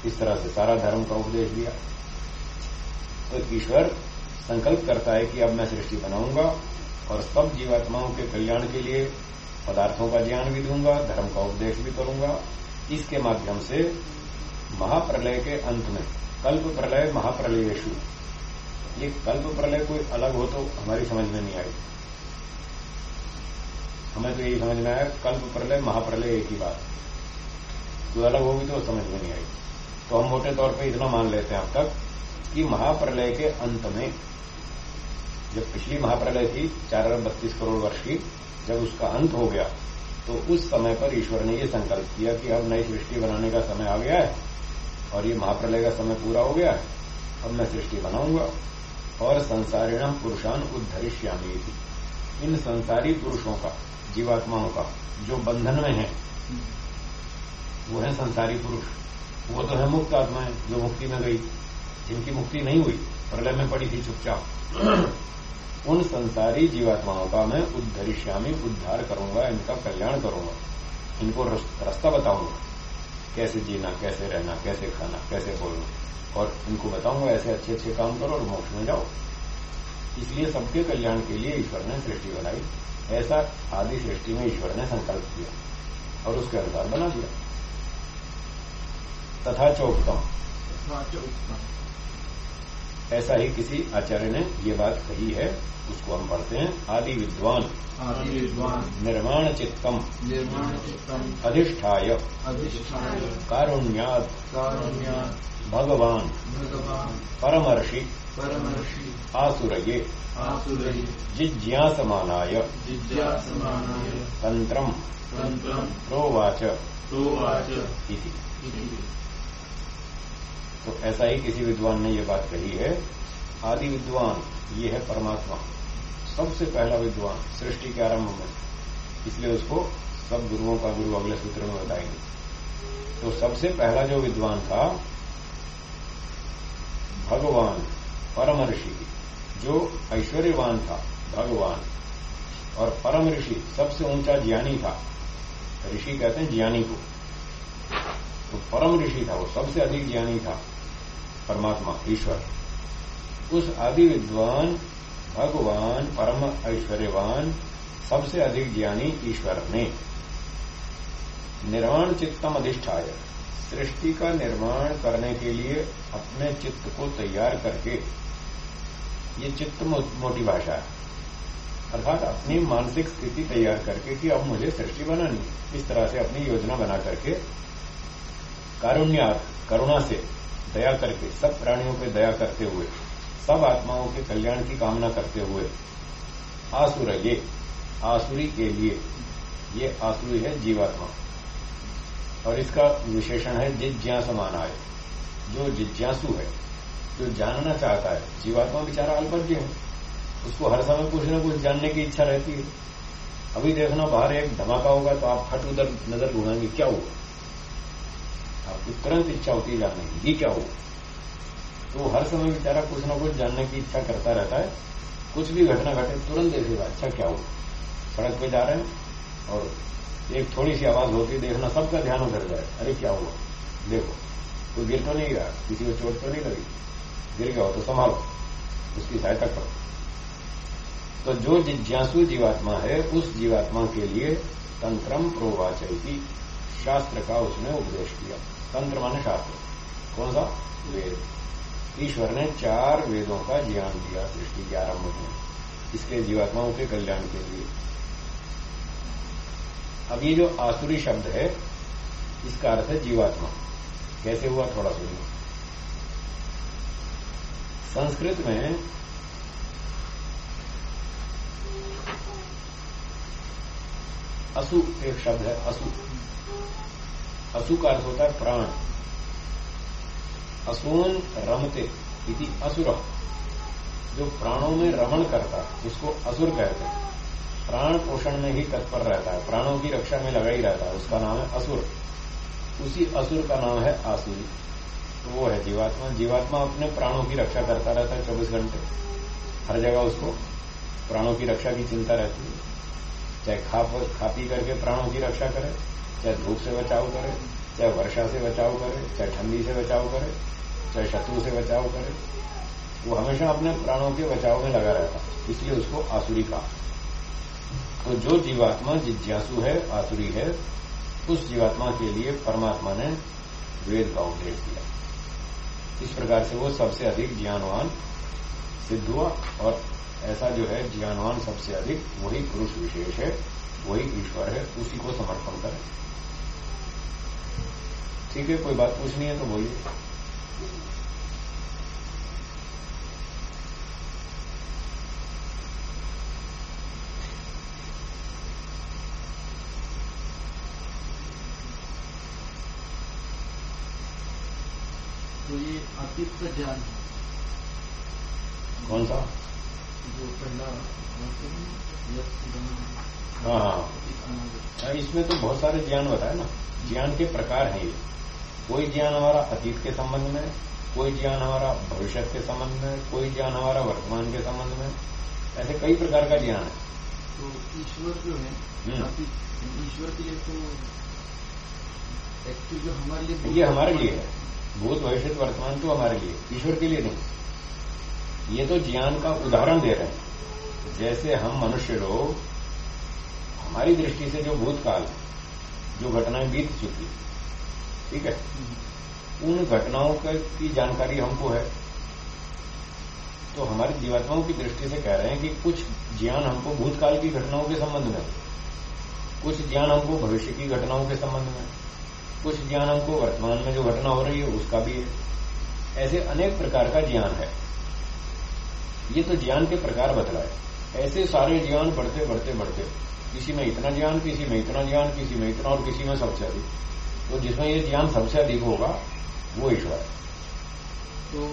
इस तरह से सारा धर्म का उपदेश दिया। तो ईश्वर संकल्प करता है कि अब मैं सृष्टि बनाऊँगा और सब जीवात्माओं के कल्याण के लिए पदार्थों का ज्ञान भी दूँगा, धर्म का उपदेश भी करूँगा। इसके माध्यम से महाप्रलय के अंत में कल्प प्रलय महाप्रलयेशु ये कल्प प्रलय कोई अलग हो तो हमारी समझ में नहीं आई हमें तो यही समझ में आया, कल्प प्रलय महाप्रलय एक ही बात। कोई अलग होगी तो समझ में नहीं आई तो हम मोटे तौर पे इतना मान लेते हैं अब तक कि महाप्रलय के अंत में, जब पिछली महाप्रलय थी, चार अरब बत्तीस करोड़ वर्ष की, जब उसका अंत हो गया तो उस समय पर ईश्वर ने यह संकल्प किया कि अब नई सृष्टि बनाने का समय आ गया है, और ये महाप्रलय का समय पूरा हो गया है। अब मैं सृष्टि बनाऊँगा। और संसारिणम पुरुषान उद्धरिष्यामी इन संसारी पुरुषों का, जीवात्माओं का, जो बंधन में है, वो है संसारी पुरुष। वो तो है मुक्त आत्माएँ, जो मुक्ति में गई। जिनकी मुक्ति नहीं हुई, प्रलय में पड़ी थी चुपचाप। उन संसारी जीवात्माओं का मैं उद्धरिष्यामी उद्धार करूँगा, इनका कल्याण करूँगा। इनको रास्ता बताऊँगा। कैसे जीना, कैसे रहना, कैसे खाना, कैसे बोलना। और इनको बताऊँगा, ऐसे अच्छे अच्छे काम करो और मोक्ष में जाओ। इसलिए सबके कल्याण के लिए ईश्वर ने सृष्टि बनाई। ऐसा आदि सृष्टि में ईश्वर ने संकल्प किया और उसके अनुसार बना दिया। तथा चौकता ऐसा ही किसी आचार्य ने ये बात कही है उसको हम पढ़ते हैं आदि विद्वान आदि विद्वान निर्माण चित्तम निर्माण चित्तम अधिष्ठाय अधिष्ठाय कारुण्यात कारुण्यात् भगवान भगवान परमर्षि परमर्षि आसुरये आसुरैः जिज्ञासमानाय जिज्ञासमानाय तंत्रम तन्त्रम् प्रोवाच प्रोवाच इति। तो ऐसा ही किसी विद्वान ने ये बात कही है, आदि विद्वान, ये है परमात्मा। सबसे पहला विद्वान सृष्टि के आरंभ में। इसलिए उसको सब गुरुओं का गुरु अगले सूत्र में बताएँगे। तो सबसे पहला जो विद्वान था, भगवान परम ऋषि जो ऐश्वर्यवान था, भगवान। और परम ऋषि सबसे ऊँचा ज्ञानी था, ऋषि कहते हैं ज्ञानी को। तो परम ऋषि था वो, सबसे अधिक ज्ञानी था। परमात्मा, ईश्वर। उस आदि विद्वान भगवान, परम ऐश्वर्यवान, सबसे अधिक ज्ञानी ईश्वर ने। निर्माण चित्तम अधिष्ठाय। सृष्टि का निर्माण करने के लिए अपने चित्त को तैयार करके। ये चित्त मोटी भाषा है। अर्थात अपनी मानसिक स्थिति तैयार करके कि अब मुझे सृष्टि बनानी इस तरह से अपनी योजना बना करके। कारुण्य करुणा से। दया करके, सब प्राणियों पे दया करते हुए, सब आत्माओं के कल्याण की कामना करते हुए। आसुर ये, आसुरी के लिए, ये आसुरी है जीवात्मा। और इसका विशेषण है जिज्ञास जिज्ञासमान आय जो जिज्ञासु है, जो जानना चाहता है, जीवात्मा बेचारा अल्पज्ञ है। उसको हर समय कुछ न कुछ जानने की इच्छा रहती है। अभी देखना बाहर एक धमाका होगा तो आप फट उधर नज़र घुमाएँगे क्या हुआ? आपकी तुरंत इच्छा होती है की। ये क्या हुआ? तो हर समय बेचारा कुछ ना कुछ जानने की इच्छा करता रहता है। कुछ भी घटना घटे, तुरंत देखेगा अच्छा क्या हो सड़क पे जा रहे हैं और एक थोड़ी सी आवाज़ होती देखना सबका ध्यान उधर जाए। अरे, क्या हुआ? देखो, कोई गिर तो नहीं गया? किसी को चोट तो नहीं लगी? गिर गया हो तो संभालो। उसकी सहायता करो। तो जो जिज्ञासु जीवात्मा है, उस जीवात्मा के लिए तंत्रम प्रोवाचयती। शास्त्र का उसने उपदेश किया तंत्र माने शास्त्र। कौन सा? वेद। ईश्वर ने चार वेदों का ज्ञान दिया, सृष्टि के आरंभ में। इसके जीवात्माओं के कल्याण के लिए। अब ये जो आसुरी शब्द है, इसका अर्थ है जीवात्मा। कैसे हुआ थोड़ा सुनिए। संस्कृत में असु एक शब्द है, असु। असु का अर्थ होता है प्राण। असून रमते इति असुर। जो प्राणों में रमण करता है उसको असुर कहते हैं। प्राण पोषण में ही तत्पर रहता है, प्राणों की रक्षा में लगा ही रहता है, उसका नाम है असुर। उसी असुर का नाम है आसुरी। तो वो है जीवात्मा। जीवात्मा अपने प्राणों की रक्षा करता रहता है चौबीस घंटे। हर जगह उसको प्राणों की रक्षा की चिंता रहती है। चाहे खा खा पी करके प्राणों की रक्षा करे चाहे धूप से बचाव करे, चाहे वर्षा से बचाव करे, चाहे ठंडी से बचाव करे, चाहे शत्रु से बचाव करे, वो हमेशा अपने प्राणों के बचाव में लगा रहता इसलिए उसको आसुरी कहा तो जो जीवात्मा जिज्ञासु है, आसुरी है, उस जीवात्मा के लिए परमात्मा ने वेद का उपदेश दिया। इस प्रकार से वो सबसे अधिक ज्ञानवान सिद्ध हुआ, और ऐसा जो है, ज्ञानवान सबसे अधिक, वही पुरुष विशेष है, वही ईश्वर है, उसी को समर्पण करें। ठीक है कोई बात पूछनी है तो बोलिए। तो ये अतीत का ज्ञान है। कौन सा? जो पहला हाँ। हाँ इसमें तो बहुत सारे ज्ञान बताए ना। ज्ञान के प्रकार हैं ये। कोई ज्ञान हमारा अतीत के संबंध में कोई ज्ञान हमारा भविष्य के संबंध में कोई ज्ञान हमारा वर्तमान के संबंध में ऐसे कई प्रकार का ज्ञान है। तो ईश्वर जो है हम्म। ईश्वर के लिए तो एक्चुअली जो हमारे लिए ये हमारे लिए है। भूत भविष्य वर्तमान तो हमारे लिए ईश्वर के लिए नहीं। ये तो ज्ञान का उदाहरण दे रहे हैं। जैसे हम मनुष्य लोग हमारी दृष्टि से जो भूतकाल जो घटनाएँ बीत चुकी ठीक है? उन घटनाओं की जानकारी हमको है। तो हमारी जीवात्माओं की दृष्टि से कह रहे हैं कि कुछ ज्ञान हमको भूतकाल की घटनाओं के संबंध में, कुछ ज्ञान हमको भविष्य की घटनाओं के संबंध में, कुछ ज्ञान हमको वर्तमान में जो घटना हो रही है उसका भी है। ऐसे अनेक प्रकार का ज्ञान है। ये तो ज्ञान के प्रकार बतलाए। ऐसे सारे ज्ञान बढ़ते बढ़ते बढ़ते। किसी में इतना ज्ञान, किसी में इतना ज्ञान, किसी में इतना और किसी में सबसे अधिक। तो जिसमें ये ज्ञान सबसे अधिक होगा वो ईश्वर है। तो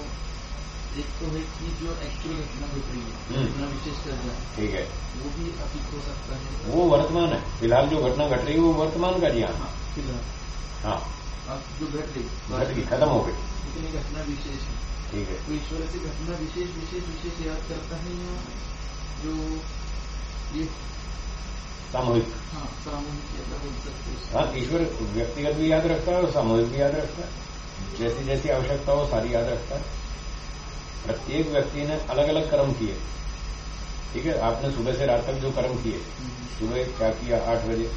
एक तो है कि जो एक्चुअल घटना घट रही है हम्म। घटना विशेष रहा है ठीक है। वो भी अतीत हो सकता है। वो वर्तमान है। फ़िलहाल जो घटना घट रही है वो वर्तमान का ज्ञान है। हाँ फ़िलहाल। हाँ। अब जो घट रही घट गई खत्म हो गई। लेकिन ये घटना विशेष है। ठीक है। तो ईश्वर से घटना विशेष विशेष विशेष याद करता है या जो ये सामूहिक। हाँ हैं ईश्वर व्यक्तिगत भी याद रखता है और सामूहिक भी याद रखता है। जैसी जैसी आवश्यकता हो सारी याद रखता है। प्रत्येक व्यक्ति ने अलग अलग कर्म किए। ठीक है आपने सुबह से रात तक जो कर्म किए सुबह क्या किया आठ बजे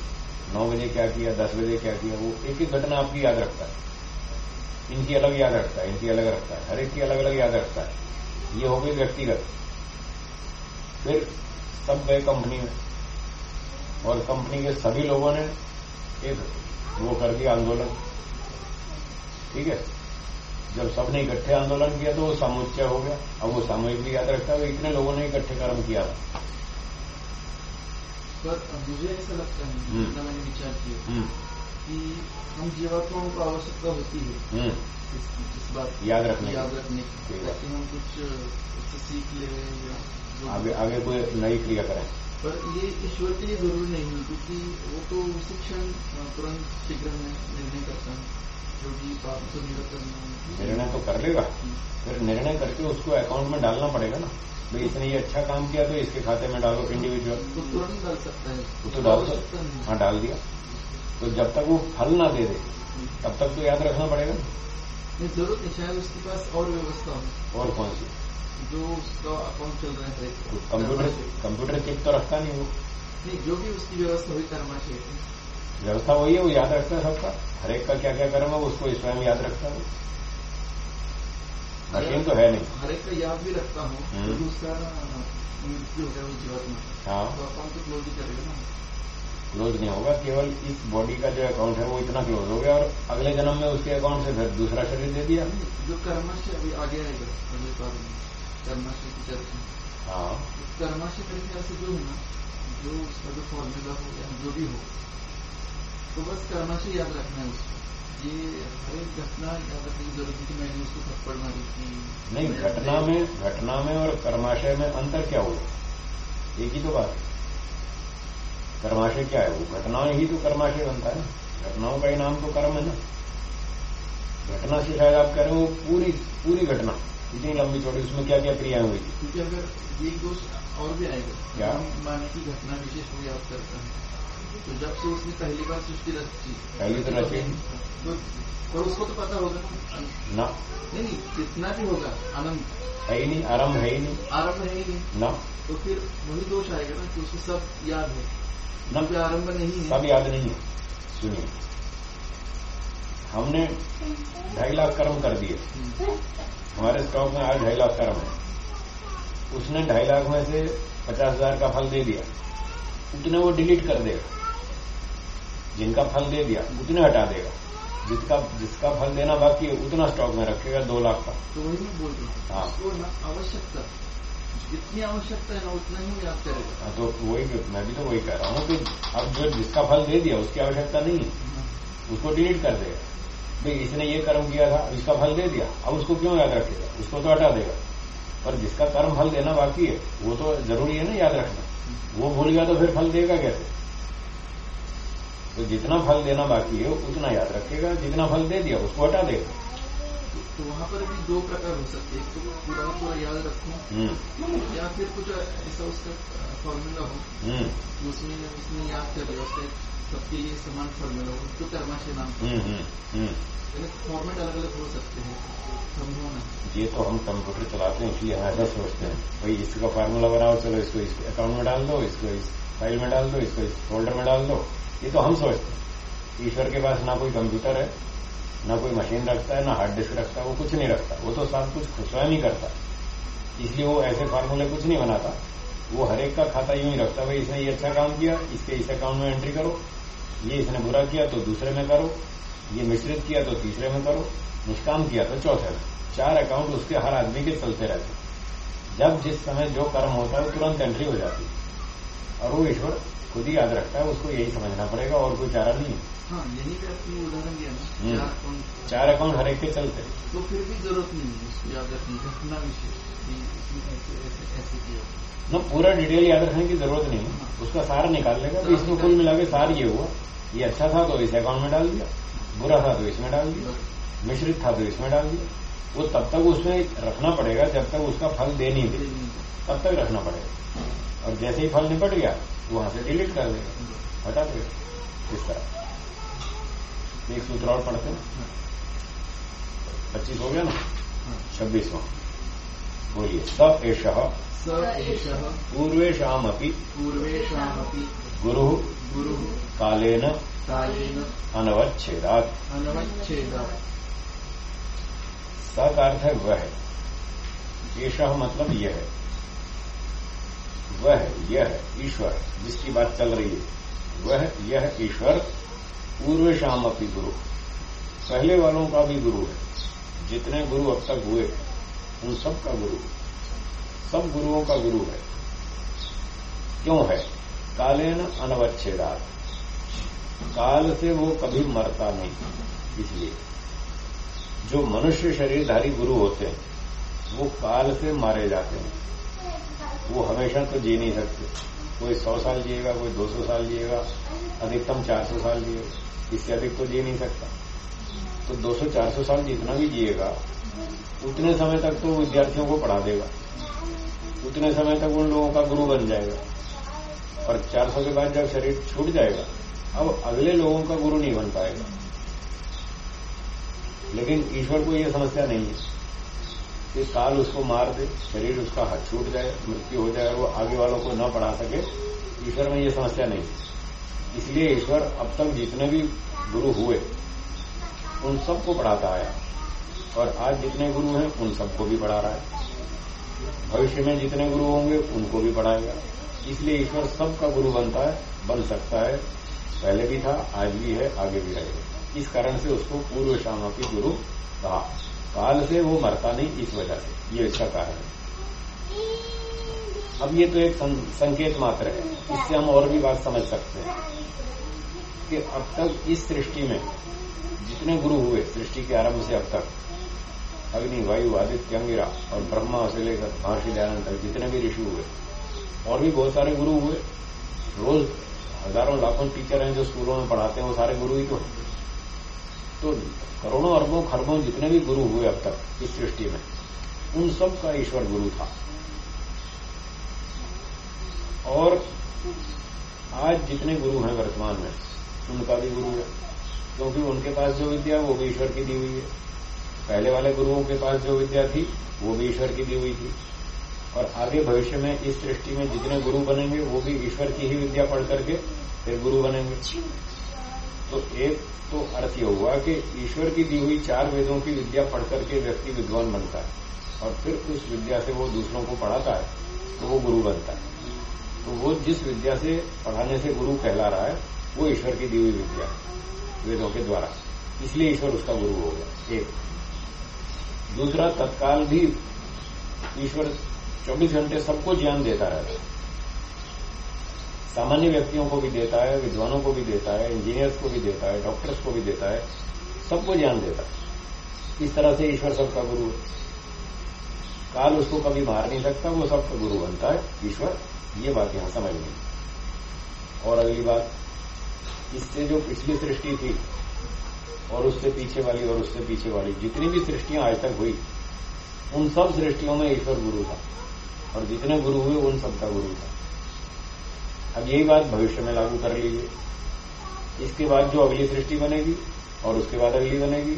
नौ बजे क्या किया दस बजे क्या किया वो एक एक घटना आपकी याद रखता है। इनकी अलग याद रखता है इनकी अलग रखता है हर एक की अलग अलग याद रखता है। ये हो गई व्यक्तिगत। फिर सब गए कंपनी में। और कंपनी के सभी लोगों ने एक वो कर दिया आंदोलन। ठीक है? जब सबने इकट्ठे आंदोलन किया तो वो सामुच्चय हो गया। अब वो सामूहिक भी याद रखता है इतने लोगों ने इकट्ठे कर्म किया था। पर मुझे ऐसा लगता है हम्म। जितना मैंने विचार किया हम्म, कि हम जीवात्माओं को आवश्यकता होती है। हम्म, इस, इस बात याद रखने याद रखने की हम कुछ उससे सीख ले या आगे आगे कोई नई क्रिया करें। पर ये ईश्वर के लिए ज़रूरी नहीं है क्योंकि वो तो शिक्षण तुरंत शीघ्र में निर्णय करता है जो कि पाप से निरत निर्णय तो कर लेगा। फिर निर्णय करके उसको अकाउंट में डालना पड़ेगा ना। भाई इसने ये अच्छा काम किया तो इसके खाते में डालो इंडिविजुअल तो तुरंत डाल सकता है। वो तो डाल सकता नहीं हाँ डाल दिया। तो जब तक वो फल ना दे दे तब तक तो याद रखना पड़ेगा ज़रूरत नहीं शायद उसके पास और व्यवस्था हो। और कौन सी? जो उसका अकाउंट चल रहा है कंप्यूटर। कंप्यूटर चेक तो रखता नहीं वो नहीं जो भी उसकी व्यवस्था हुई कर्माशय की व्यवस्था वही है वो याद रखता है सबका हरेक का क्या क्या कर्म है उसको स्वयं याद रखता है मशीन तो है नहीं हरेक का याद भी रखता हूँ हम्म। तो दूसरा मृत्यु हो गया वो जीवात्मा हाँ तो अकाउंट तो क्लोज ही करेगा ना क्लोज नहीं होगा केवल इस बॉडी का जो अकाउंट है वो इतना क्लोज हो गया और अगले जन्म में उसके अकाउंट से फिर दूसरा शरीर दे दिया जो कर्माशय अभी आगे आएगा अगले में कर्माशय की चर्चा हाँ कर्माशय करके ऐसे जो है ना जो उसका जो फॉर्मूला हो या जो भी हो तो बस कर्माशय याद रखना है उसको ये हर एक घटना याद रखने की ज़रूरत है मैंने उसको थप्पड़ मारी थी नहीं, घटना में घटना में और कर्माशय में अंतर क्या हुआ? एक ही तो बात कर्माशय क्या है? वो घटनाएँ ही तो कर्माशय बनता है ना। घटनाओं का ही नाम तो कर्म है ना। घटना से शायद आप कह रहे हो, पूरी पूरी घटना। इतनी लंबी चौड़ी उसमें क्या क्या क्रियाएँ हुई? थी क्योंकि अगर एक दोष और भी आएगा क्या? माने की घटना विशेष को याद करता है। तो जब से उसने पहली बार सृष्टि रची पहली तो रची। तो और उसको तो पता होगा। ना। नहीं नहीं कितना भी होगा आनंद है ही नहीं आरंभ है ही नहीं। आरंभ है ही नहीं। ना। तो फिर वही दोष आएगा ना कि उसको सब याद है। ना। क्योंकि आरंभ नहीं है। सब याद नहीं है। सुनिए। हमने ढाई लाख कर्म कर दिए। हम्म, हमारे स्टॉक में आज ढाई लाख का कर्म है। उसने ढाई लाख में से पचास हज़ार का फल दे दिया। उतने वो डिलीट कर देगा। जिनका फल दे दिया उतने हटा देगा। जिसका जिसका फल देना बाकी है उतना स्टॉक में रखेगा दो लाख का। तो वही मैं बोल रहा हूँ। हाँ। आवश्यकता जितनी आवश्यकता है ना उतना ही याद करेगा हाँ, तो वही मैं भी तो वही कह रहा हूँ कि अब जो जिसका फल दे दिया उसकी आवश्यकता नहीं है। उसको डिलीट कर देगा। भाई इसने ये कर्म किया था इसका फल दे दिया। अब उसको क्यों याद रखेगा? उसको तो हटा देगा। पर जिसका कर्म फल देना बाकी है वो तो ज़रूरी है ना याद रखना। वो भूल गया तो फिर फल देगा कैसे? तो जितना फल देना बाकी है उतना याद रखेगा। जितना फल दे दिया उसको हटा देगा। तो वहाँ पर भी दो प्रकार हो सकते हैं। तो पूरा पूरा याद रखूँ हम्म। या फिर कुछ ऐसा उसका फॉर्मूला हो हम्म। कि उसमें याद कर लिया उसका सबके लिए समान फॉर्मूला हो तो कर्माशय नाम हम्म हम्म हम्म। फॉर्मेट अलग अलग हो सकते हैं ये तो हम कंप्यूटर चलाते हैं इसलिए हम ऐसा सोचते हैं। भाई इसका फार्मूला बनाओ चलो इसको इस अकाउंट में डाल दो इसको इस फ़ाइल में डाल दो इसको इस फोल्डर में डाल दो। ये तो हम सोचते हैं। ईश्वर के पास ना कोई कंप्यूटर है ना कोई मशीन रखता है ना हार्ड डिस्क रखता है वो कुछ नहीं रखता। वो तो सब कुछ स्वयं नहीं करता इसलिए वो ऐसे फार्मूले कुछ नहीं बनाता। वो हरेक का खाता यूँ ही रखता भाई इसने ये अच्छा काम किया इसके इस अकाउंट में एंट्री करो। ये इसने बुरा किया तो दूसरे में करो ये मिश्रित किया तो तीसरे में करो निष्काम किया तो चौथे में। चार अकाउंट उसके हर आदमी के चलते रहते जब जिस समय जो कर्म होता है तुरंत एंट्री हो जाती है। और वो ईश्वर खुद ही याद रखता है उसको यही समझना पड़ेगा और कोई चारा नहीं है। हाँ दिया हम्म। चार अकाउंट हर एक के चलते तो फिर भी ज़रूरत नहीं है उसको याद रखने की पूरा डिटेल याद रखने की ज़रूरत नहीं है। उसका सार निकाल लेगा तो इसमें कुल मिला के सार ये हुआ। ये अच्छा था तो इस अकाउंट में डाल दिया? बुरा था तो इसमें डाल दिया। मिश्रित था तो इसमें डाल दिया। वो तब तक उसमें रखना पड़ेगा जब तक उसका फल दे नहीं दे। तब तक रखना पड़ेगा। और जैसे ही फल निपट गया वहाँ से डिलीट कर देगा। हटा देगा। इस तरह। एक सूत्र और पढ़ते हैं। पच्चीस हो गया ना? छब्बीसवां। बोलिए स एष पूर्वेशम पूर्वेषामपि गुरु गुरु कालेन कालेन अनवच्छेदात। अनवच्छेदात्। स का अर्थ है वह? एष मतलब यह। है वह यह है ईश्वर जिसकी बात चल रही है। वह यह ईश्वर पूर्वेशम अपनी गुरु। पहले वालों का भी गुरु है। जितने गुरु अब तक हुए उन सब का गुरु। सब गुरुओं का गुरु है। क्यों है? कालेन अनवच्छेदात काल से वो कभी मरता नहीं, इसलिए। जो मनुष्य शरीरधारी गुरु होते हैं, वो काल से मारे जाते हैं। वो हमेशा तो जी नहीं सकते। कोई सौ साल जिएगा, कोई दो सौ साल जिएगा, अधिकतम चार सौ साल जिएगा, इससे अधिक तो जी नहीं सकता। तो दो सौ चार सौ साल जितना भी जिएगा, उतने समय तक तो विद्यार्थियों को पढ़ा देगा। उतने समय तक उन लोगों का गुरु बन जाएगा। और चार सौ के बाद जब शरीर छूट जाएगा, अब अगले लोगों का गुरु नहीं बन पाएगा। लेकिन ईश्वर को यह समस्या नहीं है कि काल उसको मार दे, शरीर उसका हाथ छूट जाए, मृत्यु हो जाए वो आगे वालों को न पढ़ा सके, ईश्वर में यह समस्या नहीं इसलिए ईश्वर अब तक जितने भी गुरु हुए, उन सबको पढ़ाता आया। और आज जितने गुरु हैं, उन सबको भी पढ़ा रहा है। भविष्य में जितने गुरु होंगे, उनको भी पढ़ाएगा। इसलिए ईश्वर सबका गुरु बनता है, बन सकता है। पहले भी था, आज भी है, आगे भी रहेगा इस कारण से उसको पूर्व श्यामा की गुरु कहा। काल से वो मरता नहीं, इस वजह से। ये इसका कारण है। अब ये तो एक संकेत मात्र है। इससे हम और भी बात समझ सकते हैं। कि अब तक इस सृष्टि में जितने गुरु हुए, सृष्टि के आरंभ से अब तक, अग्नि, वायु, आदित्य, अंगिरा और ब्रह्मा से लेकर महर्षि दयानंद तक जितने भी ऋषि हुए और भी बहुत सारे गुरु हुए। रोज हज़ारों, लाखों टीचर हैं जो स्कूलों में पढ़ाते हैं, वो सारे गुरु ही तो हैं। तो करोड़ों, अरबों, खरबों जितने भी गुरु हुए अब तक इस सृष्टि में, उन सब का ईश्वर गुरु था। और आज जितने गुरु हैं वर्तमान में, उनका भी गुरु है। क्योंकि उनके पास जो विद्या, वो भी ईश्वर की दी हुई है। पहले वाले गुरुओं के पास जो विद्या थी, वो भी ईश्वर की दी हुई थी। और आगे भविष्य में इस सृष्टि में जितने गुरु बनेंगे, वो भी ईश्वर की ही विद्या पढ़ करके फिर गुरु बनेंगे। तो एक तो अर्थ यह हुआ कि ईश्वर की दी हुई चार वेदों की विद्या पढ़ करके व्यक्ति विद्वान बनता है और फिर उस विद्या से वो दूसरों को पढ़ाता है तो वो गुरु बनता है। तो वो जिस विद्या से पढ़ाने से गुरु कहला रहा है, वो ईश्वर की दी हुई विद्या वेदों के द्वारा। इसलिए ईश्वर उसका गुरु हो गया, एक। दूसरा, तत्काल भी ईश्वर चौबीस घंटे सबको ज्ञान देता है। सामान्य व्यक्तियों को भी देता है, विद्वानों को भी देता है इंजीनियर्स को भी देता है डॉक्टर्स को भी देता है, सबको ज्ञान देता है। इस तरह से ईश्वर सबका गुरु है। काल उसको कभी मार नहीं सकता वो सबका गुरु बनता है। ईश्वर, ये बात यहाँ समझ नहीं और अगली बात, इससे जो पिछली सृष्टि थी, और उससे पीछे वाली, और उससे पीछे वाली, जितनी भी सृष्टियाँ आज तक हुई, उन सब सृष्टियों में ईश्वर गुरु था। और जितने गुरु हुए उन सबका गुरु था। अब यही बात भविष्य में लागू कर लीजिए। इसके बाद जो अगली सृष्टि बनेगी और उसके बाद अगली बनेगी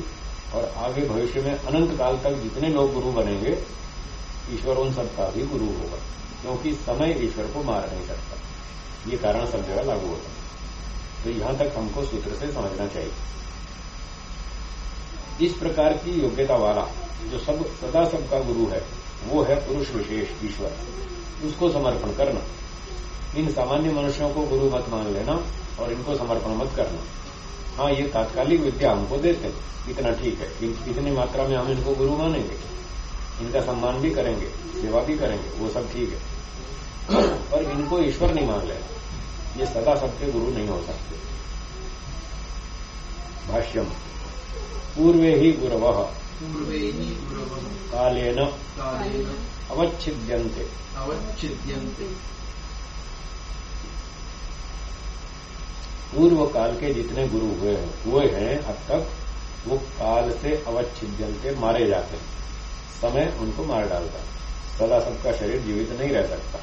और आगे भविष्य में अनंत काल तक जितने लोग गुरु बनेंगे, ईश्वर उन सबका भी गुरु होगा, क्योंकि समय ईश्वर को मार नहीं सकता। ये कारण सब जगह लागू होता है। तो यहाँ तक हमको सूत्र से समझना चाहिए। इस प्रकार की योग्यता वाला जो सब, सदा सबका गुरु है वो है पुरुष विशेष, ईश्वर। उसको समर्पण करना। इन सामान्य मनुष्यों को गुरु मत मान लेना और इनको समर्पण मत करना। हाँ ये तात्कालिक विद्या हमको देते इतना ठीक है। इतनी मात्रा में हम इनको गुरु मानेंगे। इनका सम्मान भी करेंगे, सेवा भी करेंगे, वो सब ठीक है। पर इनको ईश्वर नहीं मान लेना। ये सदा सबके गुरु नहीं हो सकते। भाष्यम, पूर्वे ही गुरव। कालेन अवच्छिद्यंते अवच्छिद्यन्ते। पूर्व काल के जितने गुरु हुए हैं हुए हैं अब तक वो काल से अवच्छिद्यंते मारे जाते हैं। समय उनको मार डालता है। सदा सबका शरीर जीवित नहीं रह सकता।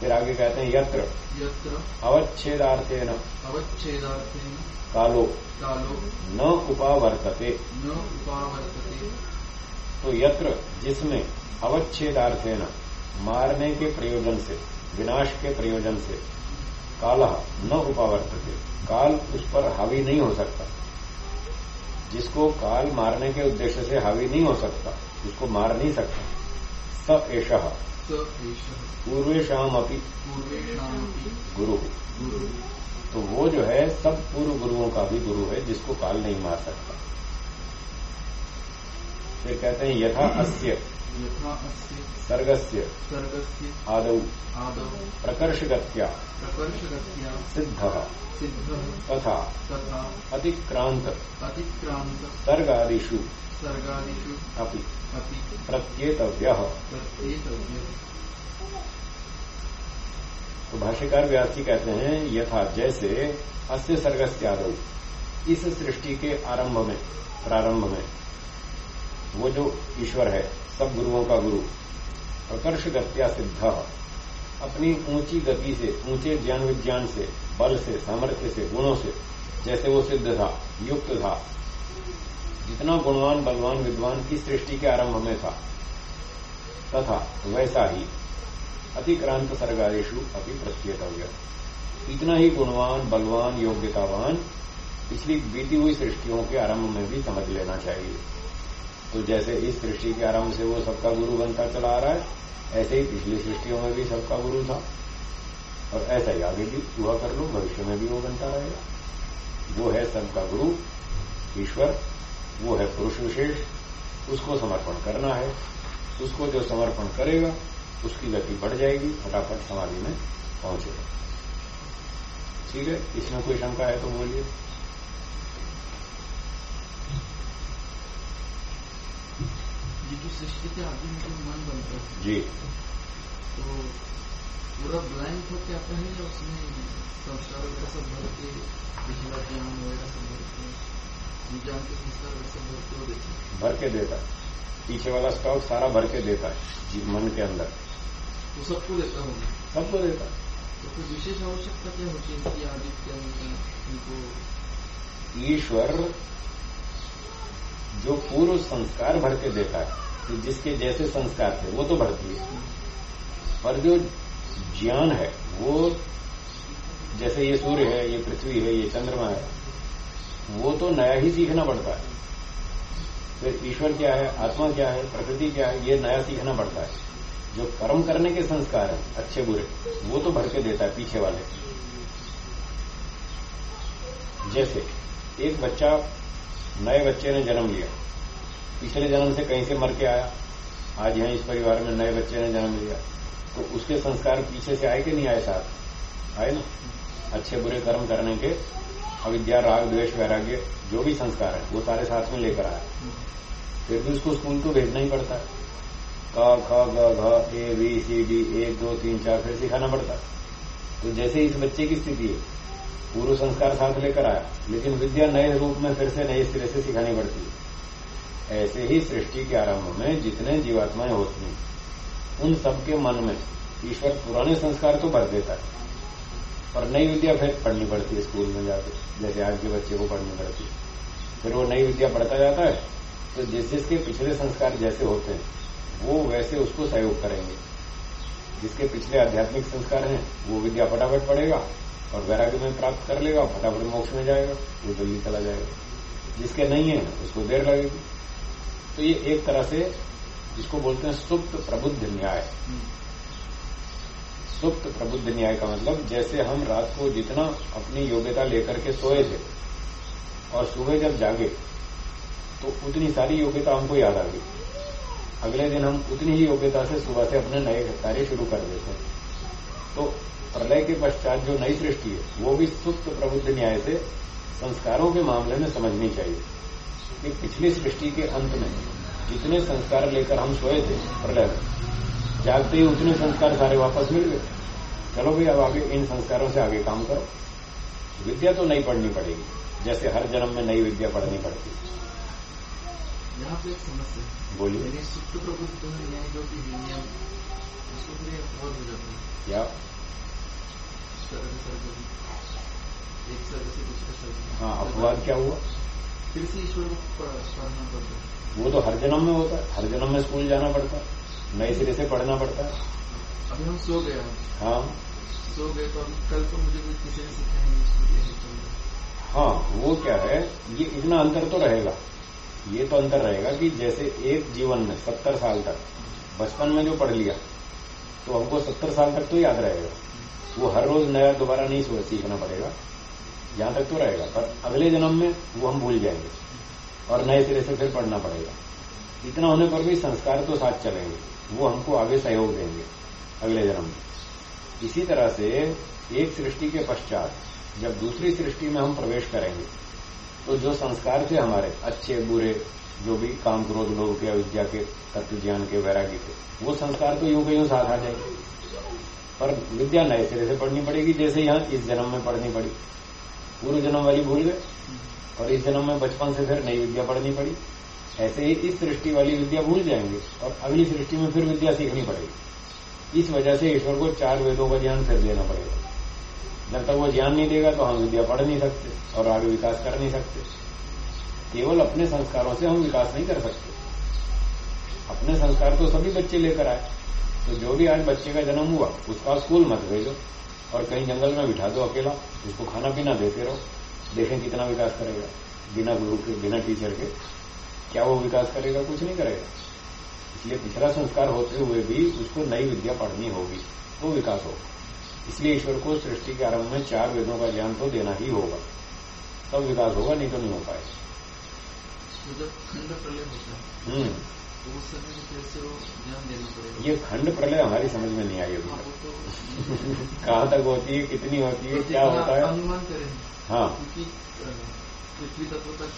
फिर आगे कहते हैं यत्र। यत्र। अवच्छेदार्थेन। अवच्छेदार्थेन। कालो। कालो। न उपावर्तते। न उपावर्तते। तो यत्र जिसमें अवच्छेदार्थेन मारने के प्रयोजन से विनाश के प्रयोजन से काल न उपावर्तते। काल उस पर हावी नहीं हो सकता। जिसको काल मारने के उद्देश्य से हावी नहीं हो सकता उसको मार नहीं सकता। स एष। स एषः। पूर्वेशम गुरु। तो वो जो है सब पूर्व गुरुओं का भी गुरु है जिसको काल नहीं मार सकता। फिर कहते हैं यथा अस्य। सर्गस्य। सर्गस्य। आदौ। आदौ। प्रकर्षगत्या। प्रकर्षगत्या। सिद्ध। सिद्धः। तथा। तथा। अतिक्रांत अतिक्रान्त। सर्गादिषु। सर्गादिषु। अपि। अपि। प्रत्येतव्य। प्रत्येतव्यः। तो भाष्यकार व्यास कहते हैं, यथा जैसे अस्य सर्गस्य आदौ, इस सृष्टि के आरंभ में, प्रारंभ में, वो जो ईश्वर है, सब गुरुओं का गुरु, प्रकर्ष गत्या सिद्ध, अपनी ऊँची गति से, ऊँचे ज्ञान विज्ञान से, बल से, सामर्थ्य से, गुणों से, जैसे वो सिद्ध था, युक्त था, जितना गुणवान, बलवान, विद्वान इस सृष्टि के आरंभ में था, तथा वैसा ही अतिक्रांत सर्गादेशु अभी प्रत्येतव्य इतना ही गुणवान, बलवान, योग्यतावान पिछली बीती हुई सृष्टियों के आरंभ में भी समझ लेना चाहिए। तो जैसे इस सृष्टि के आरंभ से वो सबका गुरु बनता चला आ रहा है, ऐसे ही पिछली सृष्टियों में भी सबका गुरु था। और ऐसा ही आगे भी, हुआ कर लो, भविष्य में भी वो बनता रहेगा। वो है सबका गुरु, ईश्वर, वो है पुरुष विशेष, उसको समर्पण करना है, उसको जो समर्पण करेगा उसकी गति बढ़ जाएगी फटाफट समाधि में पहुंचेगा ठीक है? इसमें कोई शंका है तो बोलिए। जो सृष्टि के आदि में मन बनता है जी। तो पूरा ब्लैंक होके आता है या उसमें संस्कार वगैरह सब भर के पिछला ज्ञान वगैरह सब भर के के संस्कार वगैरह सब भर के वो भर के देता पीछे वाला स्टॉक सारा भर के देता है मन के अंदर। तो सबको देता हूँ। सबको देता है। तो फिर विशेष आवश्यकता क्या होती है इनकी आदित्य ईश्वर जो पूर्व संस्कार भर के देता है कि जिसके जैसे संस्कार थे वो तो भरती है। पर जो ज्ञान है वो जैसे ये सूर्य है ये पृथ्वी है ये चंद्रमा है वो तो नया ही सीखना पड़ता है। फिर ईश्वर क्या है, आत्मा क्या है, प्रकृति क्या है, ये नया सीखना पड़ता है। जो कर्म करने के संस्कार हैं, अच्छे बुरे, वो तो भर के देता है पीछे वाले। जैसे, एक बच्चा नए बच्चे ने जन्म लिया। पिछले जन्म से कहीं से मर के आया। आज यहाँ इस परिवार में नए बच्चे ने जन्म लिया। तो उसके संस्कार पीछे से आए कि नहीं आए साथ? आए ना? अच्छे बुरे कर्म करने के अविद्या, राग, द्वेष, वैराग्य, जो भी संस्कार है, वो सारे साथ में लेकर आया। फिर भी उसको स्कूल तो भेजना ही पड़ता है। क, ख, ग, घ, ए, बी, सी, डी, एक, दो, तीन, चार, फिर सिखाना पड़ता है। तो जैसे इस बच्चे की स्थिति है, पूर्व संस्कार साथ लेकर आया, लेकिन विद्या नए रूप में फिर से नए सिरे से सिखानी पड़ती है। ऐसे ही सृष्टि के आरंभ में जितने जीवात्माएँ होती हैं, उन सबके मन में ईश्वर पुराने संस्कार तो भर देता है। और नई विद्या फिर पढ़नी पड़ती है स्कूल में जाके, जैसे आज के बच्चे को पढ़नी पड़ती है। फिर वो नई विद्या पढ़ता जाता है तो जिस जिसके पिछले संस्कार जैसे होते हैं, वो वैसे उसको सहयोग करेंगे। जिसके पिछले आध्यात्मिक संस्कार हैं, वो विद्या फटाफट पड़ेगा और वैराग्य में प्राप्त कर लेगा, फटाफट मोक्ष में जाएगा, वो जल्दी चला जाएगा। जिसके नहीं है, उसको देर लगेगी। तो ये एक तरह से जिसको बोलते हैं सुप्त प्रबुद्ध न्याय। सुप्त प्रबुद्ध न्याय का मतलब जैसे हम रात को जितना अपनी योग्यता लेकर के सोए थे, और सुबह जब जागे तो उतनी सारी योग्यता हमको याद आ गई। अगले दिन हम उतनी ही योग्यता से सुबह से अपने नए कार्य शुरू कर देते हैं। तो प्रलय के पश्चात जो नई सृष्टि है, वो भी सुप्त प्रबुद्ध न्याय से संस्कारों के मामले में समझनी चाहिए। कि पिछली सृष्टि के अंत में जितने संस्कार लेकर हम सोए थे प्रलय में, जागते ही उतने संस्कार सारे वापस मिल गए। चलो भाई अब आगे इन संस्कारों से आगे काम करो। विद्या तो नहीं पढ़नी पड़ेगी, जैसे हर जन्म में नई विद्या पढ़नी पड़ती यहाँ पे एक समस्या है बोलिए यानी सुप्त प्रबुद्ध जो कि नियम उसको फिर ये अपवाद हो जाता है। या। सर्ग सर्ग एक सर्ग से दूसरे सर्ग हाँ अपवाद क्या हुआ? फिर से ईश्वर को पढ़ना पड़ता है। वो तो हर जन्म में होता है। हर जन्म में स्कूल जाना पड़ता है। नए सिरे से पढ़ना पड़ता है। अभी हम सो गए हाँ। सो गए तो कल तो मुझे कुछ किसी ने सिखाएँगे हाँ वो क्या है? ये इतना अंतर तो रहेगा। ये तो अंतर रहेगा कि जैसे एक जीवन में सत्तर साल तक बचपन में जो पढ़ लिया तो हमको सत्तर साल तक तो याद रहेगा। वो हर रोज नया दोबारा नहीं सीखना पड़ेगा। यहाँ तक तो रहेगा, पर अगले जन्म में वो हम भूल जाएँगे और नए सिरे से फिर पढ़ना पड़ेगा। इतना होने पर भी संस्कार तो साथ चलेंगे, वो हमको आगे सहयोग देंगे अगले जन्म में। इसी तरह से एक सृष्टि के पश्चात जब दूसरी सृष्टि में हम प्रवेश करेंगे तो जो संस्कार थे हमारे, अच्छे, बुरे, जो भी काम क्रोध लोग के, अविद्या के, तत्व ज्ञान के, वैराग्य के, वो संस्कार तो यूँ के यूँ साथ आ जाएँगे पर विद्या नए सिरे से पढ़नी पड़ेगी, जैसे यहाँ इस जन्म में पढ़नी पड़ी। पूर्व जन्म वाली भूल गए। और इस जन्म में बचपन से फिर नई विद्या पढ़नी पड़ी। ऐसे ही इस सृष्टि वाली विद्या भूल जाएँगे, और अगली सृष्टि में फिर विद्या सीखनी पड़ेगी। इस वजह से ईश्वर को चार वेदों का ज्ञान फिर देना पड़ेगा। जब तक वो ज्ञान नहीं देगा तो हम विद्या पढ़ नहीं सकते और आगे विकास कर नहीं सकते। केवल अपने संस्कारों से हम विकास नहीं कर सकते। अपने संस्कार तो सभी बच्चे लेकर आए। तो जो भी आज बच्चे का जन्म हुआ, उसका स्कूल मत भेजो और कहीं जंगल में बिठा दो अकेला। उसको खाना पीना देते रहो। देखें कितना विकास करेगा। बिना गुरु के, बिना टीचर के। क्या वो विकास करेगा? कुछ नहीं करेगा। इसलिए पिछड़ा संस्कार होते हुए भी उसको नई विद्या पढ़नी होगी। तो विकास होगा। इसलिए ईश्वर को सृष्टि के आरंभ में चार वेदों का ज्ञान तो देना ही होगा। तब विकास होगा नहीं तो नहीं हो पाएगा। तो जब खंड प्रलय होता है। हम्म। तो ये खंड प्रलय हमारी समझ में नहीं आई अभी हाँ, तो कहाँ तक होती है कितनी होती है क्या होता है? अनुमान करें हाँ। पृथ्वी तत्व तक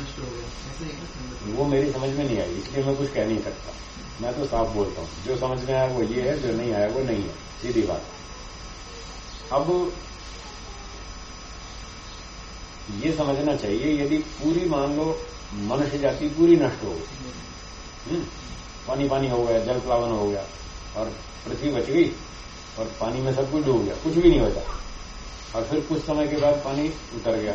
नष्ट हो गया। ही। वो मेरी समझ में नहीं आई इसलिए मैं कुछ कह नहीं सकता। मैं तो साफ़ बोलता हूँ। जो समझ में आया वो ये है जो नहीं आया वो नहीं है। सीधी बात। अब ये समझना चाहिए यदि पूरी मान लो मनुष्य जाति पूरी नष्ट हो हम्म, पानी पानी हो गया जल प्लावन हो गया और पृथ्वी बच गई और पानी में सब कुछ डूब गया कुछ भी नहीं होता। और फिर कुछ समय के बाद पानी उतर गया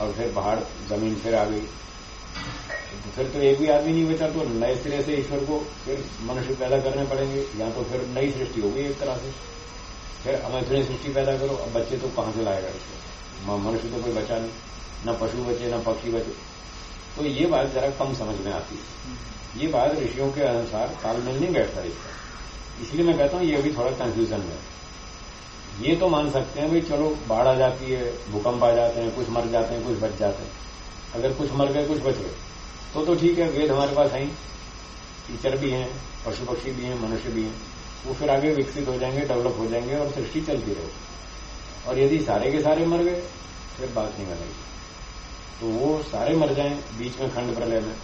और फिर पहाड़ ज़मीन फिर आ गई। तो फिर तो एक भी आदमी नहीं बचा तो नए सिरे से ईश्वर को फिर मनुष्य पैदा करने पड़ेंगे या तो फिर नई सृष्टि होगी एक तरह से। फिर अमैथुनी सृष्टि पैदा करो, अब बच्चे तो कहाँ से लाएगा इसको? मनुष्य तो कोई बचा नहीं। न पशु बचे, न पक्षी बचे। तो ये बात जरा कम समझ में आती है। ये बात ऋषियों के अनुसार तालमेल नहीं बैठता इसका। इसलिए मैं कहता हूँ, ये अभी थोड़ा कंफ्यूजन में ये तो मान सकते हैं भाई, चलो, बाढ़ आ जाती है, भूकंप आ जाते हैं, कुछ मर जाते हैं, कुछ बच जाते हैं। अगर कुछ मर गए, कुछ बच गए। तो तो ठीक है, वेद हमारे पास ही। टीचर भी हैं पशु पक्षी भी हैं, मनुष्य भी हैं। वो फिर आगे विकसित हो जाएँगे डेवलप हो जाएँगे और सृष्टि चलती रहेगी और यदि सारे के सारे मर गए, फिर बात नहीं बनेगी। तो वो सारे मर जाएँ, बीच में खंड प्रलय में।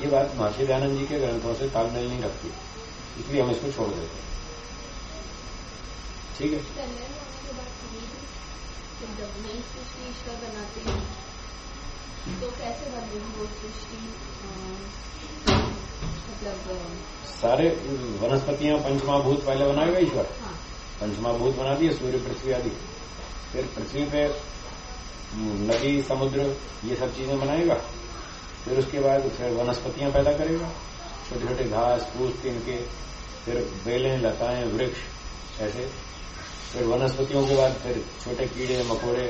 ये बात महर्षि दयानंद जी के ग्रंथों से तालमेल नहीं रखती। इसलिए हम इसको छोड़ देते हैं। ठीक है? तो कैसे बनेगी वो सृष्टि? सारे वनस्पतियाँ पंचमहाभूत पहले बनाएगा ईश्वर। हाँ। पंचमहाभूत बना दिए सूर्य पृथ्वी आदि। फिर पृथ्वी पे नदी समुद्र ये सब चीज़ें बनाएगा। फिर उसके बाद फिर वनस्पतियाँ पैदा करेगा। छोटे छोटे घास फूस तिनके फिर बेलें लताएँ वृक्ष ऐसे। फिर वनस्पतियों के बाद फिर छोटे कीड़े मकोड़े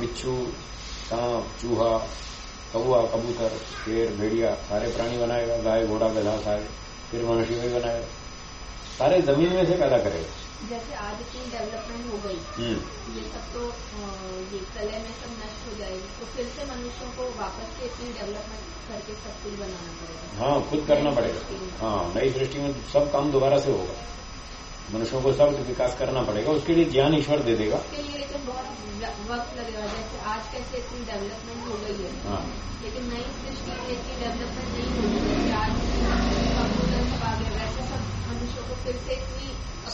बिच्छू सांप चूहा कौआ कबूतर शेर भेड़िया सारे प्राणी बनाएगा गाय घोड़ा गधा सारे फिर मनुष्य भी बनाएगा सारे ज़मीन में से पैदा करेगा जैसे आज इतनी डेवलपमेंट हो गई हम्म। ये सब तो ये प्रलय में सब नष्ट हो जाएगी। तो फिर से मनुष्यों को वापस से इतनी डेवलपमेंट करके सब कुछ बनाना पड़ेगा। हाँ खुद करना पड़ेगा। हाँ नई सृष्टि में सब काम दोबारा से होगा। मनुष्यों को सब विकास करना पड़ेगा उसके लिए ज्ञान ईश्वर दे देगा। उसके लिए लेकिन बहुत वक्त लगेगा जैसे आज कैसे इतनी डेवलपमेंट हो गई है। हाँ। लेकिन नई सृष्टि में इतनी डेवलपमेंट नहीं होगी जैसे आज कंप्यूटर सब आ गया वैसे सब मनुष्यों को फिर से इतनी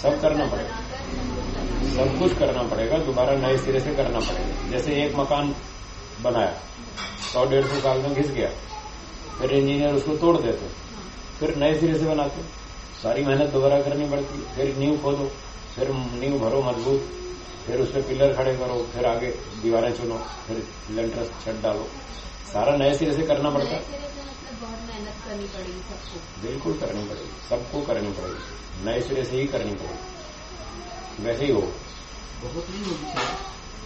सब करना पड़ेगा। सब कुछ करना पड़ेगा। सब कुछ करना पड़ेगा दोबारा नए सिरे से करना पड़ेगा। जैसे एक मकान बनाया सौ डेढ़ सौ साल में घिस गया फिर इंजीनियर उसको तोड़ देते हाँ, फिर नए सिरे से बनाते। सारी मेहनत दोबारा करनी पड़ती है। फिर नींव खोदो फिर नींव भरो मज़बूत फिर उस पर पिलर खड़े करो फिर आगे दीवारें चुनो फिर लेंटर छत डालो। सारा नए सिरे से करना पड़ता है। मतलब बहुत मेहनत करनी पड़ेगी सबको। बिल्कुल करनी पड़ेगी सबको करनी पड़ेगी नए सिरे से ही करनी पड़ेगी वैसे ही हो। बहुत नहीं होगी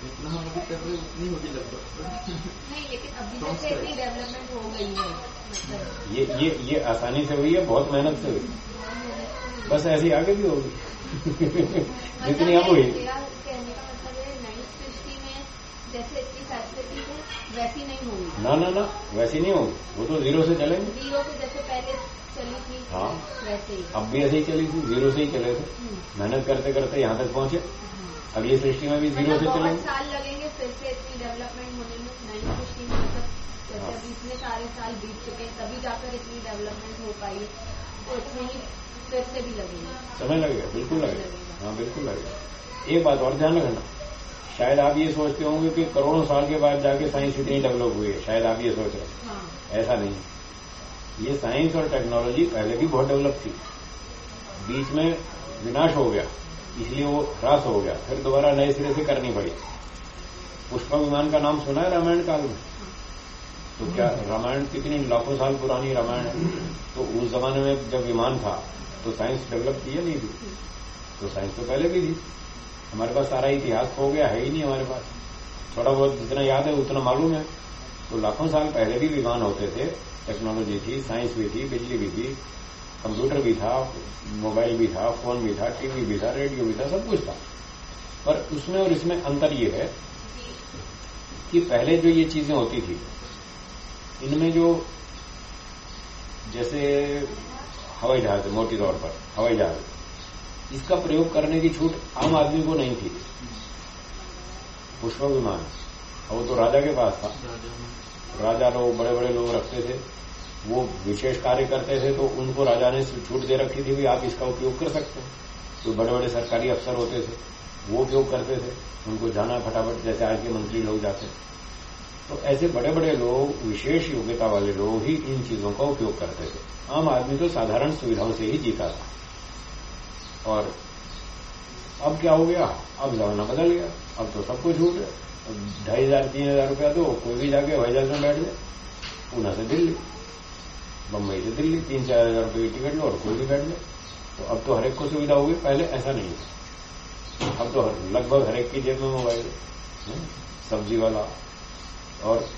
जितना हम अभी कर रहे उतनी होगी लगभग। नहीं लेकिन अभी Sounds जैसे correct. इतनी डेवलपमेंट हो गई है। मतलब ये ये ये आसानी से हुई है बहुत मेहनत से हुई। बस ऐसी आगे भी होगी जितनी अब हुई मतलब है है वैसी नहीं होगी ना ना ना वैसी नहीं होगी वो तो ज़ीरो से चलेंगे ज़ीरो से जैसे पहले चली थी हाँ। वैसे ही अब भी ऐसे ही चली थी ज़ीरो से ही चले थे हम्म, मेहनत करते करते यहाँ तक पहुँचे। अगली सृष्टि में भी ज़ीरो से चलेंगे साल लगेंगे फिर से इतनी डेवलपमेंट होने में नई सृष्टि में मतलब इतने सारे साल बीत चुके हैं तभी जाकर इतनी डेवलपमेंट हो पाई तो इतने ही फिर से भी लगेंगे। समय लगेगा बिल्कुल लगेगा। हाँ बिल्कुल लगेगा। एक बात और ध्यान रखना। शायद आप ये सोचते होंगे कि करोड़ों साल के बाद जाके साइंस इतनी डेवलप हुई है। शायद आप ये सोच रहे हैं। हाँ। ऐसा नहीं। ये साइंस और टेक्नोलॉजी पहले भी बहुत डेवलप थी। बीच में विनाश हो गया। इसलिए वो ह्रास हो गया। फिर दोबारा नए सिरे से करनी पड़ी। पुष्पा विमान का नाम सुना है रामायण काल में? तो क्या रामायण कितनी लाखों साल पुरानी रामायण है? तो उस जमाने में जब विमान था तो साइंस डेवलप की या नहीं थी तो साइंस तो पहले भी थी। हमारे पास सारा इतिहास हो गया, है ही नहीं हमारे पास। थोड़ा बहुत जितना याद है, उतना मालूम है। तो लाखों साल पहले भी विमान होते थे। टेक्नोलॉजी थी साइंस भी थी, बिजली भी थी कंप्यूटर भी था मोबाइल भी था फ़ोन भी था टीवी भी था रेडियो भी था, सब कुछ था। पर उसमें और इसमें अंतर ये है कि पहले जो ये चीज़ें होती थी, इनमें जो जैसे हवाई जहाज़, मोटी तौर पर, हवाई जहाज़। इसका प्रयोग करने की छूट आम आदमी को नहीं थी। पुष्प विमान। वो तो राजा के पास था। राजा लोग बड़े बड़े लोग रखते थे। वो विशेष कार्य करते थे तो उनको राजा ने छूट दे रखी थी भी आप इसका उपयोग कर सकते हैं। जो बड़े बड़े सरकारी अफसर होते थे। वो उपयोग करते थे। उनको जाना फटाफट, जैसे आज के मंत्री लोग जाते हैं। तो ऐसे बड़े बड़े लोग, विशेष योग्यता वाले लोग ही इन चीज़ों का उपयोग करते थे। आम आदमी तो साधारण सुविधाओं से ही जीता था। और अब क्या हो गया? अब जमाना बदल गया। अब तो सब कुछ छूट अब ढाई हज़ार, तीन हज़ार रुपया तो कोई भी जाके हवाई जहाज़ में बैठ जाए पूना से दिल्ली, बम्बई से दिल्ली, तीन चार हज़ार रुपये की टिकट लो और कोई भी बैठ जाए तो अब तो हरेक को सुविधा होगी पहले ऐसा नहीं था। अब तो लगभग हरेक की जेब में मोबाइल? सब्ज़ी वाला और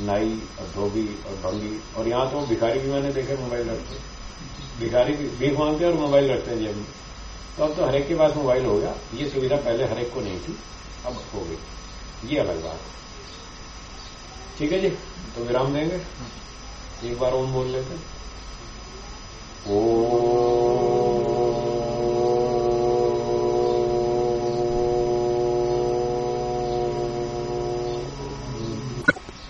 नाई और धोबी और भंगी। और यहाँ तो भिखारी भी मैंने देखे, मोबाइल रखते। भिखारी भी, भीख मांगते और मोबाइल रखते हैं जेब में। तो अब तो हरेक के पास मोबाइल हो गया। ये सुविधा पहले हरेक को नहीं थी, अब हो गई। ये अलग बात ठीक है जी तो विराम देंगे। एक बार ओम बोल लेते। ओम